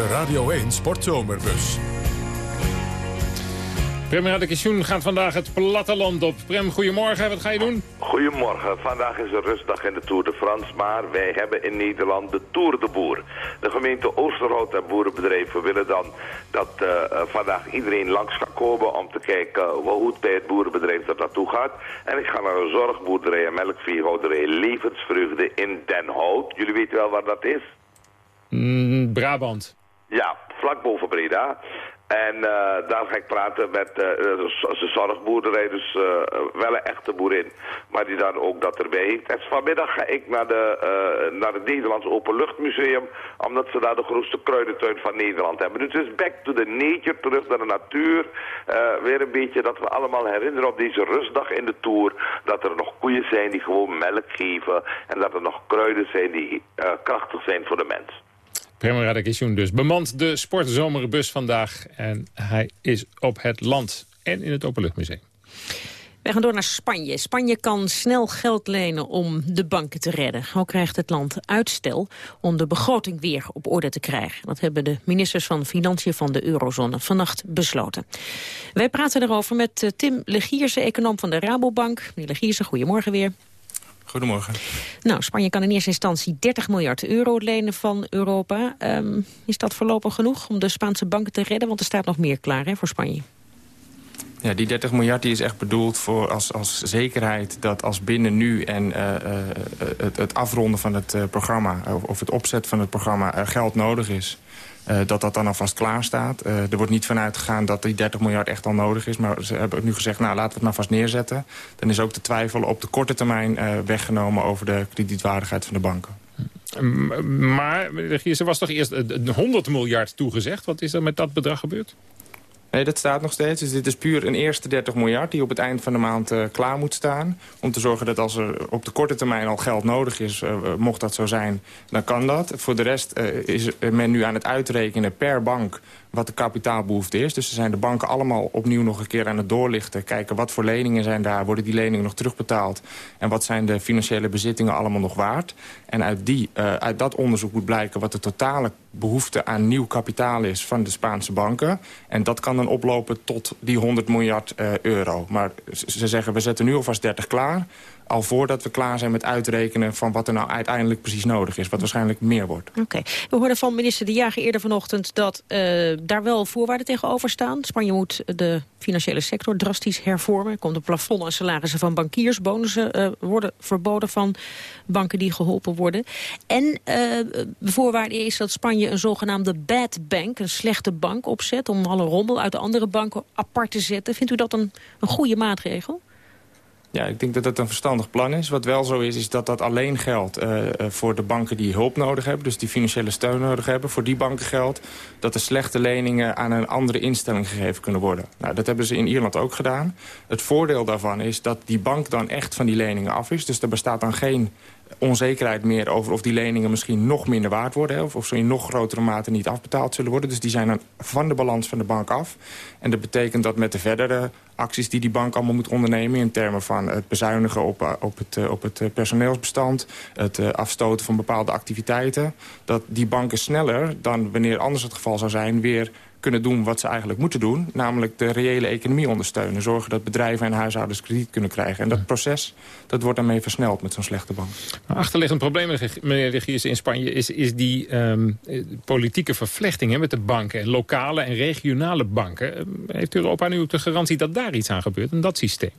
De Radio 1 Sportzomerbus. Prem Radekisjoen gaat vandaag het platteland op. Prem, goedemorgen. Wat ga je doen? Goedemorgen. Vandaag is een rustdag in de Tour de France, maar wij hebben in Nederland de Tour de Boer. De gemeente Oosterhout en boerenbedrijven willen dan dat uh, vandaag iedereen langs gaat komen om te kijken uh, hoe het bij het boerenbedrijf dat naartoe gaat. En ik ga naar een zorgboerderij en melkveehouderij Levensvreugde in Den Hout. Jullie weten wel waar dat is? Mm, Brabant. Vlak boven Breda. En uh, daar ga ik praten met de zorgboerderij, dus uh, wel een echte boerin, maar die dan ook dat erbij heeft. En vanmiddag ga ik naar, de, naar het Nederlands Openluchtmuseum, omdat ze daar de grootste kruidentuin van Nederland hebben. Dus het is back to the nature, terug naar de natuur. weer een beetje dat we allemaal herinneren op deze rustdag in de Tour, dat er nog koeien zijn die gewoon melk geven en dat er nog kruiden zijn die krachtig zijn voor de mens. Premier Radakishun dus bemand de sportzomerbus vandaag. En hij is op het land en in het Openluchtmuseum. We gaan door naar Spanje. Spanje kan snel geld lenen om de banken te redden. Ook krijgt het land uitstel om de begroting weer op orde te krijgen. Dat hebben de ministers van Financiën van de eurozone vannacht besloten. Wij praten erover met eh, Tim Legierse, econoom van de Rabobank. Meneer Legierse, goedemorgen weer. Goedemorgen. Nou, Spanje kan in eerste instantie 30 miljard euro lenen van Europa. Um, is dat voorlopig genoeg om de Spaanse banken te redden? Want er staat nog meer klaar hè, voor Spanje. Ja, die 30 miljard die is echt bedoeld voor als, als zekerheid dat als binnen nu en uh, uh, het, het, afronden van het uh, programma... of het opzet van het programma geld nodig is... Uh, dat dat dan alvast klaar staat. Uh, er wordt niet vanuit gegaan dat die 30 miljard echt al nodig is. Maar ze hebben nu gezegd, nou laten we het maar vast neerzetten. Dan is ook de twijfel op de korte termijn uh, weggenomen over de kredietwaardigheid van de banken. Maar er was toch eerst 100 miljard toegezegd? Wat is er met dat bedrag gebeurd? Nee, dat staat nog steeds. Dus dit is puur een eerste 30 miljard die op het eind van de maand uh, klaar moet staan. Om te zorgen dat als er op de korte termijn al geld nodig is, uh, mocht dat zo zijn, dan kan dat. Voor de rest is men nu aan het uitrekenen per bank wat de kapitaalbehoefte is. Dus ze zijn de banken allemaal opnieuw nog een keer aan het doorlichten. Kijken wat voor leningen zijn daar, worden die leningen nog terugbetaald... en wat zijn de financiële bezittingen allemaal nog waard. En uit, die, uh, uit dat onderzoek moet blijken wat de totale behoefte aan nieuw kapitaal is van de Spaanse banken. En dat kan dan oplopen tot die 100 miljard uh, euro. Maar ze zeggen, we zetten nu alvast 30 klaar al voordat we klaar zijn met uitrekenen... van wat er nou uiteindelijk precies nodig is. Wat waarschijnlijk meer wordt. Oké. We hoorden van minister De Jager eerder vanochtend... dat uh, daar wel voorwaarden tegenover staan. Spanje moet de financiële sector drastisch hervormen. Er komt een plafond aan salarissen van bankiers. Bonussen uh, worden verboden van banken die geholpen worden. En uh, de voorwaarde is dat Spanje een zogenaamde bad bank... een slechte bank opzet om alle rommel uit de andere banken apart te zetten. Vindt u dat een, een goede maatregel? Ja, ik denk dat dat een verstandig plan is. Wat wel zo is, is dat dat alleen geldt uh, voor de banken die hulp nodig hebben. Dus die financiële steun nodig hebben. Voor die banken geldt dat de slechte leningen aan een andere instelling gegeven kunnen worden. Nou, dat hebben ze in Ierland ook gedaan. Het voordeel daarvan is dat die bank dan echt van die leningen af is. Dus er bestaat dan geen onzekerheid meer over of die leningen misschien nog minder waard worden. Hè, of, of ze in nog grotere mate niet afbetaald zullen worden. Dus die zijn dan van de balans van de bank af. En dat betekent dat met de verdere acties die die bank allemaal moet ondernemen... in termen van het bezuinigen op, op, het, op het personeelsbestand... het afstoten van bepaalde activiteiten... dat die banken sneller dan wanneer anders het geval zou zijn... weer kunnen doen wat ze eigenlijk moeten doen. Namelijk de reële economie ondersteunen. Zorgen dat bedrijven en huishoudens krediet kunnen krijgen. En dat proces dat wordt daarmee versneld met zo'n slechte bank. Maar achterliggend probleem, meneer Regiers, in Spanje... is, is die um, politieke vervlechting hè, met de banken. Lokale en regionale banken. Heeft Europa nu ook de garantie dat daar iets aan gebeurt? En dat systeem?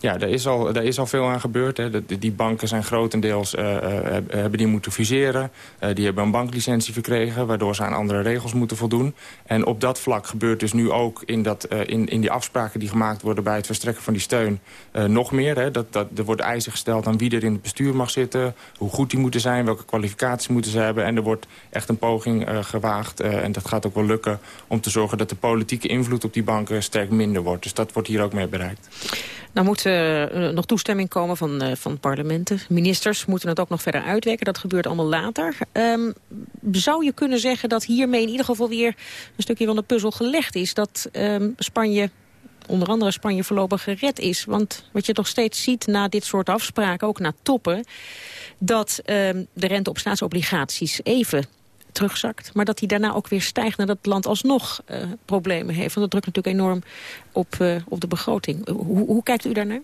Ja, daar is al, is al veel aan gebeurd. Hè. Die banken zijn grotendeels, uh, uh, hebben die moeten fuseren. Uh, die hebben een banklicentie verkregen, waardoor ze aan andere regels moeten voldoen. En op dat vlak gebeurt dus nu ook in, dat, in, in die afspraken die gemaakt worden... bij het verstrekken van die steun nog meer. Hè. Dat, dat, er worden eisen gesteld aan wie er in het bestuur mag zitten... hoe goed die moeten zijn, welke kwalificaties moeten ze hebben. En er wordt echt een poging gewaagd, en dat gaat ook wel lukken... om te zorgen dat de politieke invloed op die banken sterk minder wordt. Dus dat wordt hier ook mee bereikt. Nou moet uh, nog toestemming komen van, uh, van parlementen. Ministers moeten het ook nog verder uitwerken. Dat gebeurt allemaal later. Um, zou je kunnen zeggen dat hiermee in ieder geval weer een stukje van de puzzel gelegd is? Dat um, Spanje, onder andere Spanje, voorlopig gered is? Want wat je toch steeds ziet na dit soort afspraken, ook na toppen... dat um, de rente op staatsobligaties even terugzakt. Maar dat hij daarna ook weer stijgt nadat het land alsnog uh, problemen heeft. Want dat drukt natuurlijk enorm op, uh, op de begroting. Hoe, hoe kijkt u daarnaar?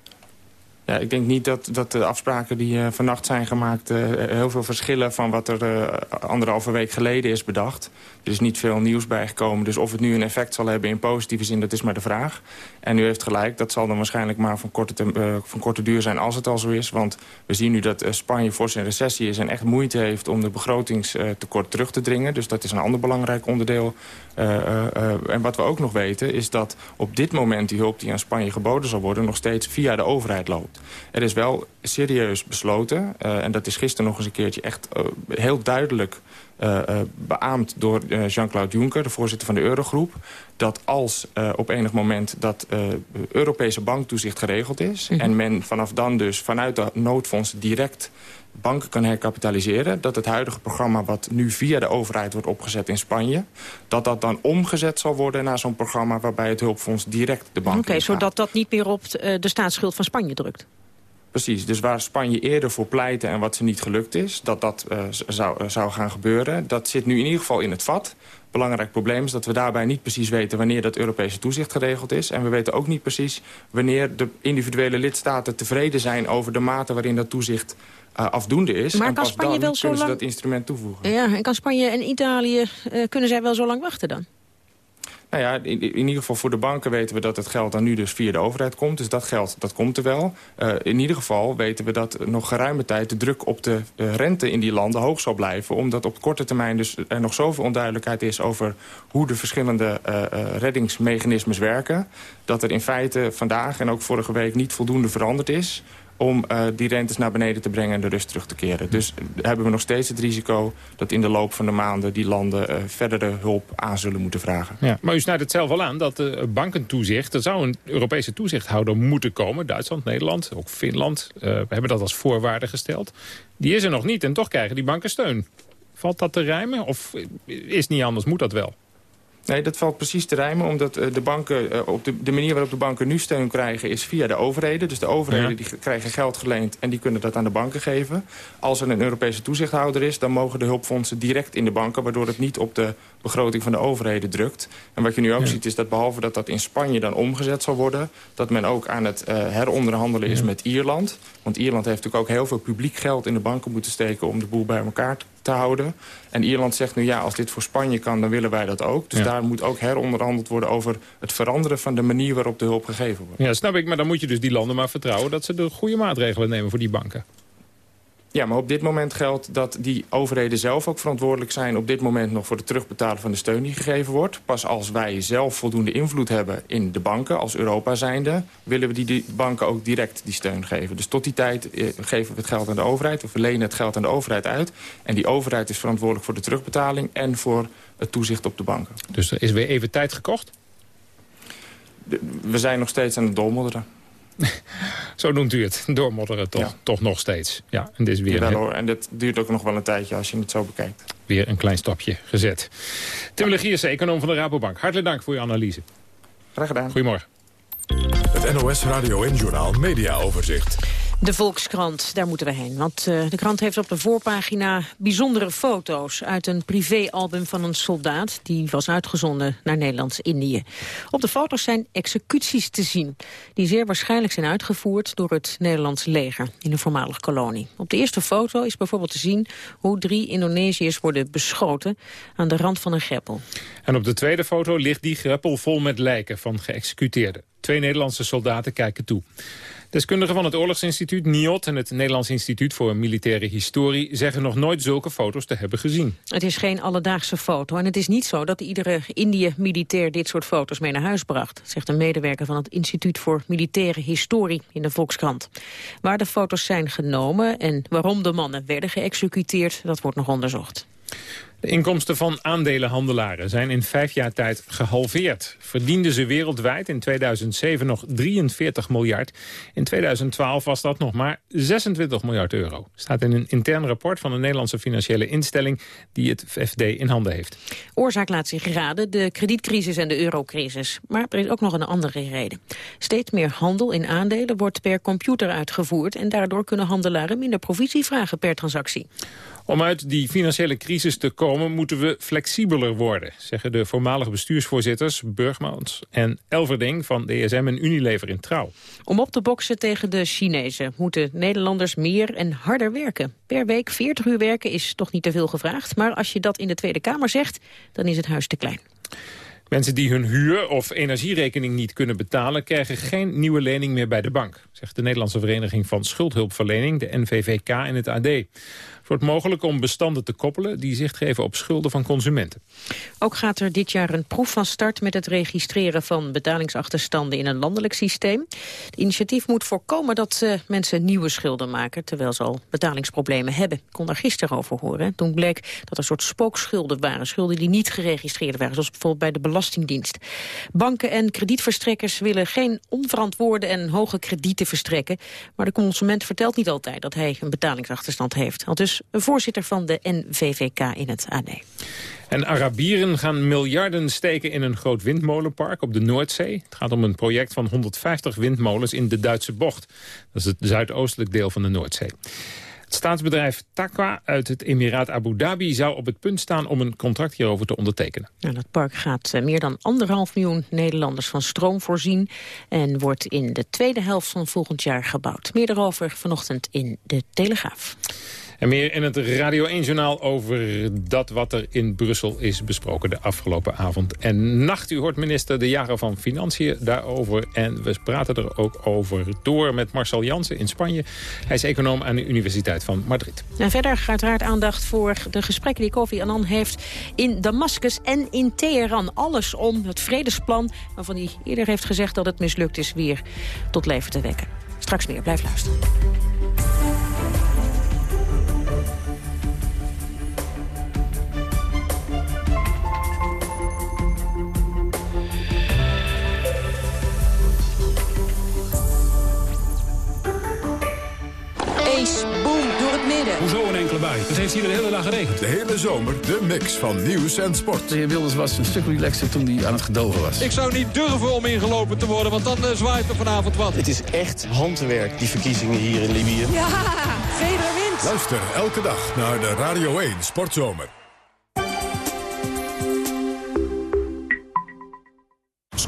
Ja, ik denk niet dat, dat de afspraken die uh, vannacht zijn gemaakt... Uh, heel veel verschillen van wat er uh, anderhalve week geleden is bedacht. Er is niet veel nieuws bijgekomen. Dus of het nu een effect zal hebben in positieve zin, dat is maar de vraag. En u heeft gelijk, dat zal dan waarschijnlijk maar van korte, van korte duur zijn als het al zo is. Want we zien nu dat Spanje fors in recessie is... en echt moeite heeft om de begrotingstekort terug te dringen. Dus dat is een ander belangrijk onderdeel. en wat we ook nog weten is dat op dit moment die hulp die aan Spanje geboden zal worden... nog steeds via de overheid loopt. Er is wel serieus besloten, uh, en dat is gisteren nog eens een keertje echt uh, heel duidelijk uh, beaamd door Jean-Claude Juncker, de voorzitter van de Eurogroep, dat als op enig moment dat Europese banktoezicht geregeld is... Mm -hmm. en men vanaf dan dus vanuit de noodfonds direct banken kan herkapitaliseren... dat het huidige programma wat nu via de overheid wordt opgezet in Spanje... dat dat dan omgezet zal worden naar zo'n programma... waarbij het hulpfonds direct de bank. Oké, okay, zodat dat niet meer op de staatsschuld van Spanje drukt? Precies, dus waar Spanje eerder voor pleitte en wat ze niet gelukt is... dat dat uh, zou, zou gaan gebeuren, dat zit nu in ieder geval in het vat belangrijk probleem is dat we daarbij niet precies weten... wanneer dat Europese toezicht geregeld is. En we weten ook niet precies wanneer de individuele lidstaten tevreden zijn... over de mate waarin dat toezicht uh, afdoende is. Maar en kan pas Spanje wel zo kunnen lang... ze dat instrument toevoegen. Ja, en kan Spanje en Italië, kunnen zij wel zo lang wachten dan? Nou ja, in, in, ieder geval voor de banken weten we dat het geld dan nu dus via de overheid komt. Dus dat geld, dat komt er wel. Uh, in ieder geval weten we dat nog geruime tijd de druk op de uh, rente in die landen hoog zal blijven. Omdat op korte termijn dus er nog zoveel onduidelijkheid is over hoe de verschillende uh, reddingsmechanismes werken. Dat er in feite vandaag en ook vorige week niet voldoende veranderd is om uh, die rentes naar beneden te brengen en de rust terug te keren. Dus hebben we nog steeds het risico dat in de loop van de maanden... die landen uh, verdere hulp aan zullen moeten vragen. Ja, maar u snijdt het zelf al aan dat de bankentoezicht... er zou een Europese toezichthouder moeten komen. Duitsland, Nederland, ook Finland. We hebben dat als voorwaarde gesteld. Die is er nog niet en toch krijgen die banken steun. Valt dat te rijmen of is niet anders? Moet dat wel? Nee, dat valt precies te rijmen, omdat de, banken, op de, de, manier waarop de banken nu steun krijgen is via de overheden. Dus de overheden die krijgen geld geleend en die kunnen dat aan de banken geven. Als er een Europese toezichthouder is, dan mogen de hulpfondsen direct in de banken, waardoor het niet op de begroting van de overheden drukt. En wat je nu ook ziet is dat behalve dat dat in Spanje dan omgezet zal worden... dat men ook aan het uh, heronderhandelen is met Ierland. Want Ierland heeft natuurlijk ook heel veel publiek geld in de banken moeten steken... om de boel bij elkaar te houden. En Ierland zegt nu ja, als dit voor Spanje kan, dan willen wij dat ook. Dus daar moet ook heronderhandeld worden over het veranderen van de manier waarop de hulp gegeven wordt. Ja, snap ik, maar dan moet je dus die landen maar vertrouwen dat ze de goede maatregelen nemen voor die banken. Ja, maar op dit moment geldt dat die overheden zelf ook verantwoordelijk zijn... op dit moment nog voor het terugbetalen van de steun die gegeven wordt. Pas als wij zelf voldoende invloed hebben in de banken, als Europa zijnde... willen we die, banken ook direct die steun geven. Dus tot die tijd eh, geven we het geld aan de overheid. We verlenen het geld aan de overheid uit. En die overheid is verantwoordelijk voor de terugbetaling... en voor het toezicht op de banken. Dus er is weer even tijd gekocht? we zijn nog steeds aan het dolmodderen. Zo noemt u het, doormodderen toch, toch nog steeds. Ja, en, dit is weer hoor, en dat duurt ook nog wel een tijdje als je het zo bekijkt. Weer een klein stapje gezet. Tim Legiers, econoom van de Rabobank. Hartelijk dank voor uw analyse. Graag gedaan. Goedemorgen. Het NOS Radio en Journal Media Overzicht. De Volkskrant, daar moeten we heen. Want uh, de krant heeft op de voorpagina bijzondere foto's... uit een privéalbum van een soldaat... die was uitgezonden naar Nederlands-Indië. Op de foto's zijn executies te zien... die zeer waarschijnlijk zijn uitgevoerd door het Nederlands leger... in een voormalige kolonie. Op de eerste foto is bijvoorbeeld te zien... hoe drie Indonesiërs worden beschoten aan de rand van een greppel. En op de tweede foto ligt die greppel vol met lijken van geëxecuteerden. Twee Nederlandse soldaten kijken toe. Deskundigen van het Oorlogsinstituut NIOT en het Nederlands Instituut voor Militaire Historie zeggen nog nooit zulke foto's te hebben gezien. Het is geen alledaagse foto en het is niet zo dat iedere Indië-militair dit soort foto's mee naar huis bracht, zegt een medewerker van het Instituut voor Militaire Historie in de Volkskrant. Waar de foto's zijn genomen en waarom de mannen werden geëxecuteerd, dat wordt nog onderzocht. De inkomsten van aandelenhandelaren zijn in vijf jaar tijd gehalveerd. Verdienden ze wereldwijd in 2007 nog 43 miljard. In 2012 was dat nog maar 26 miljard euro. Staat in een intern rapport van de Nederlandse financiële instelling... die het FD in handen heeft. Oorzaak laat zich raden, de kredietcrisis en de eurocrisis. Maar er is ook nog een andere reden. Steeds meer handel in aandelen wordt per computer uitgevoerd... en daardoor kunnen handelaren minder provisie vragen per transactie. Om uit die financiële crisis te komen moeten we flexibeler worden, zeggen de voormalige bestuursvoorzitters Burgmans en Elverding van DSM en Unilever in Trouw. Om op te boksen tegen de Chinezen moeten Nederlanders meer en harder werken. Per week 40 uur werken is toch niet te veel gevraagd, maar als je dat in de Tweede Kamer zegt, dan is het huis te klein. Mensen die hun huur- of energierekening niet kunnen betalen... krijgen geen nieuwe lening meer bij de bank, zegt de Nederlandse Vereniging van Schuldhulpverlening, de NVVK en het AD wordt mogelijk om bestanden te koppelen... die zicht geven op schulden van consumenten. Ook gaat er dit jaar een proef van start met het registreren van betalingsachterstanden in een landelijk systeem. Het initiatief moet voorkomen dat uh, mensen nieuwe schulden maken... terwijl ze al betalingsproblemen hebben. Ik kon daar gisteren over horen. Toen bleek dat er soort spookschulden waren. Schulden die niet geregistreerd waren, zoals bijvoorbeeld bij de Belastingdienst. Banken en kredietverstrekkers willen geen onverantwoorde en hoge kredieten verstrekken. Maar de consument vertelt niet altijd dat hij een betalingsachterstand heeft. Al dus voorzitter van de NVVK in het AD. En Arabieren gaan miljarden steken in een groot windmolenpark op de Noordzee. Het gaat om een project van 150 windmolens in de Duitse bocht. Dat is het zuidoostelijk deel van de Noordzee. Het staatsbedrijf Takwa uit het Emiraat Abu Dhabi zou op het punt staan om een contract hierover te ondertekenen. Nou, dat park gaat eh, meer dan anderhalf miljoen Nederlanders van stroom voorzien en wordt in de tweede helft van volgend jaar gebouwd. Meer daarover vanochtend in de Telegraaf. En meer in het Radio 1-journaal over dat wat er in Brussel is besproken de afgelopen avond en nacht. U hoort minister De Jager van Financiën daarover. En we praten er ook over door met Marcel Jansen in Spanje. Hij is econoom aan de Universiteit van Madrid. En verder uiteraard aandacht voor de gesprekken die Kofi Annan heeft in Damascus en in Teheran. Alles om het vredesplan waarvan hij eerder heeft gezegd dat het mislukt is weer tot leven te wekken. Straks meer, blijf luisteren. Het heeft hier de hele dag geregend. De hele zomer de mix van nieuws en sport. De heer Wilders was een stuk relaxer toen hij aan het gedogen was. Ik zou niet durven om ingelopen te worden, want dan uh, zwaait er vanavond wat. Het is echt handwerk, die verkiezingen hier in Libië. Ja, Federer wint. Luister elke dag naar de Radio 1 Sportzomer.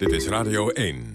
Dit is Radio 1.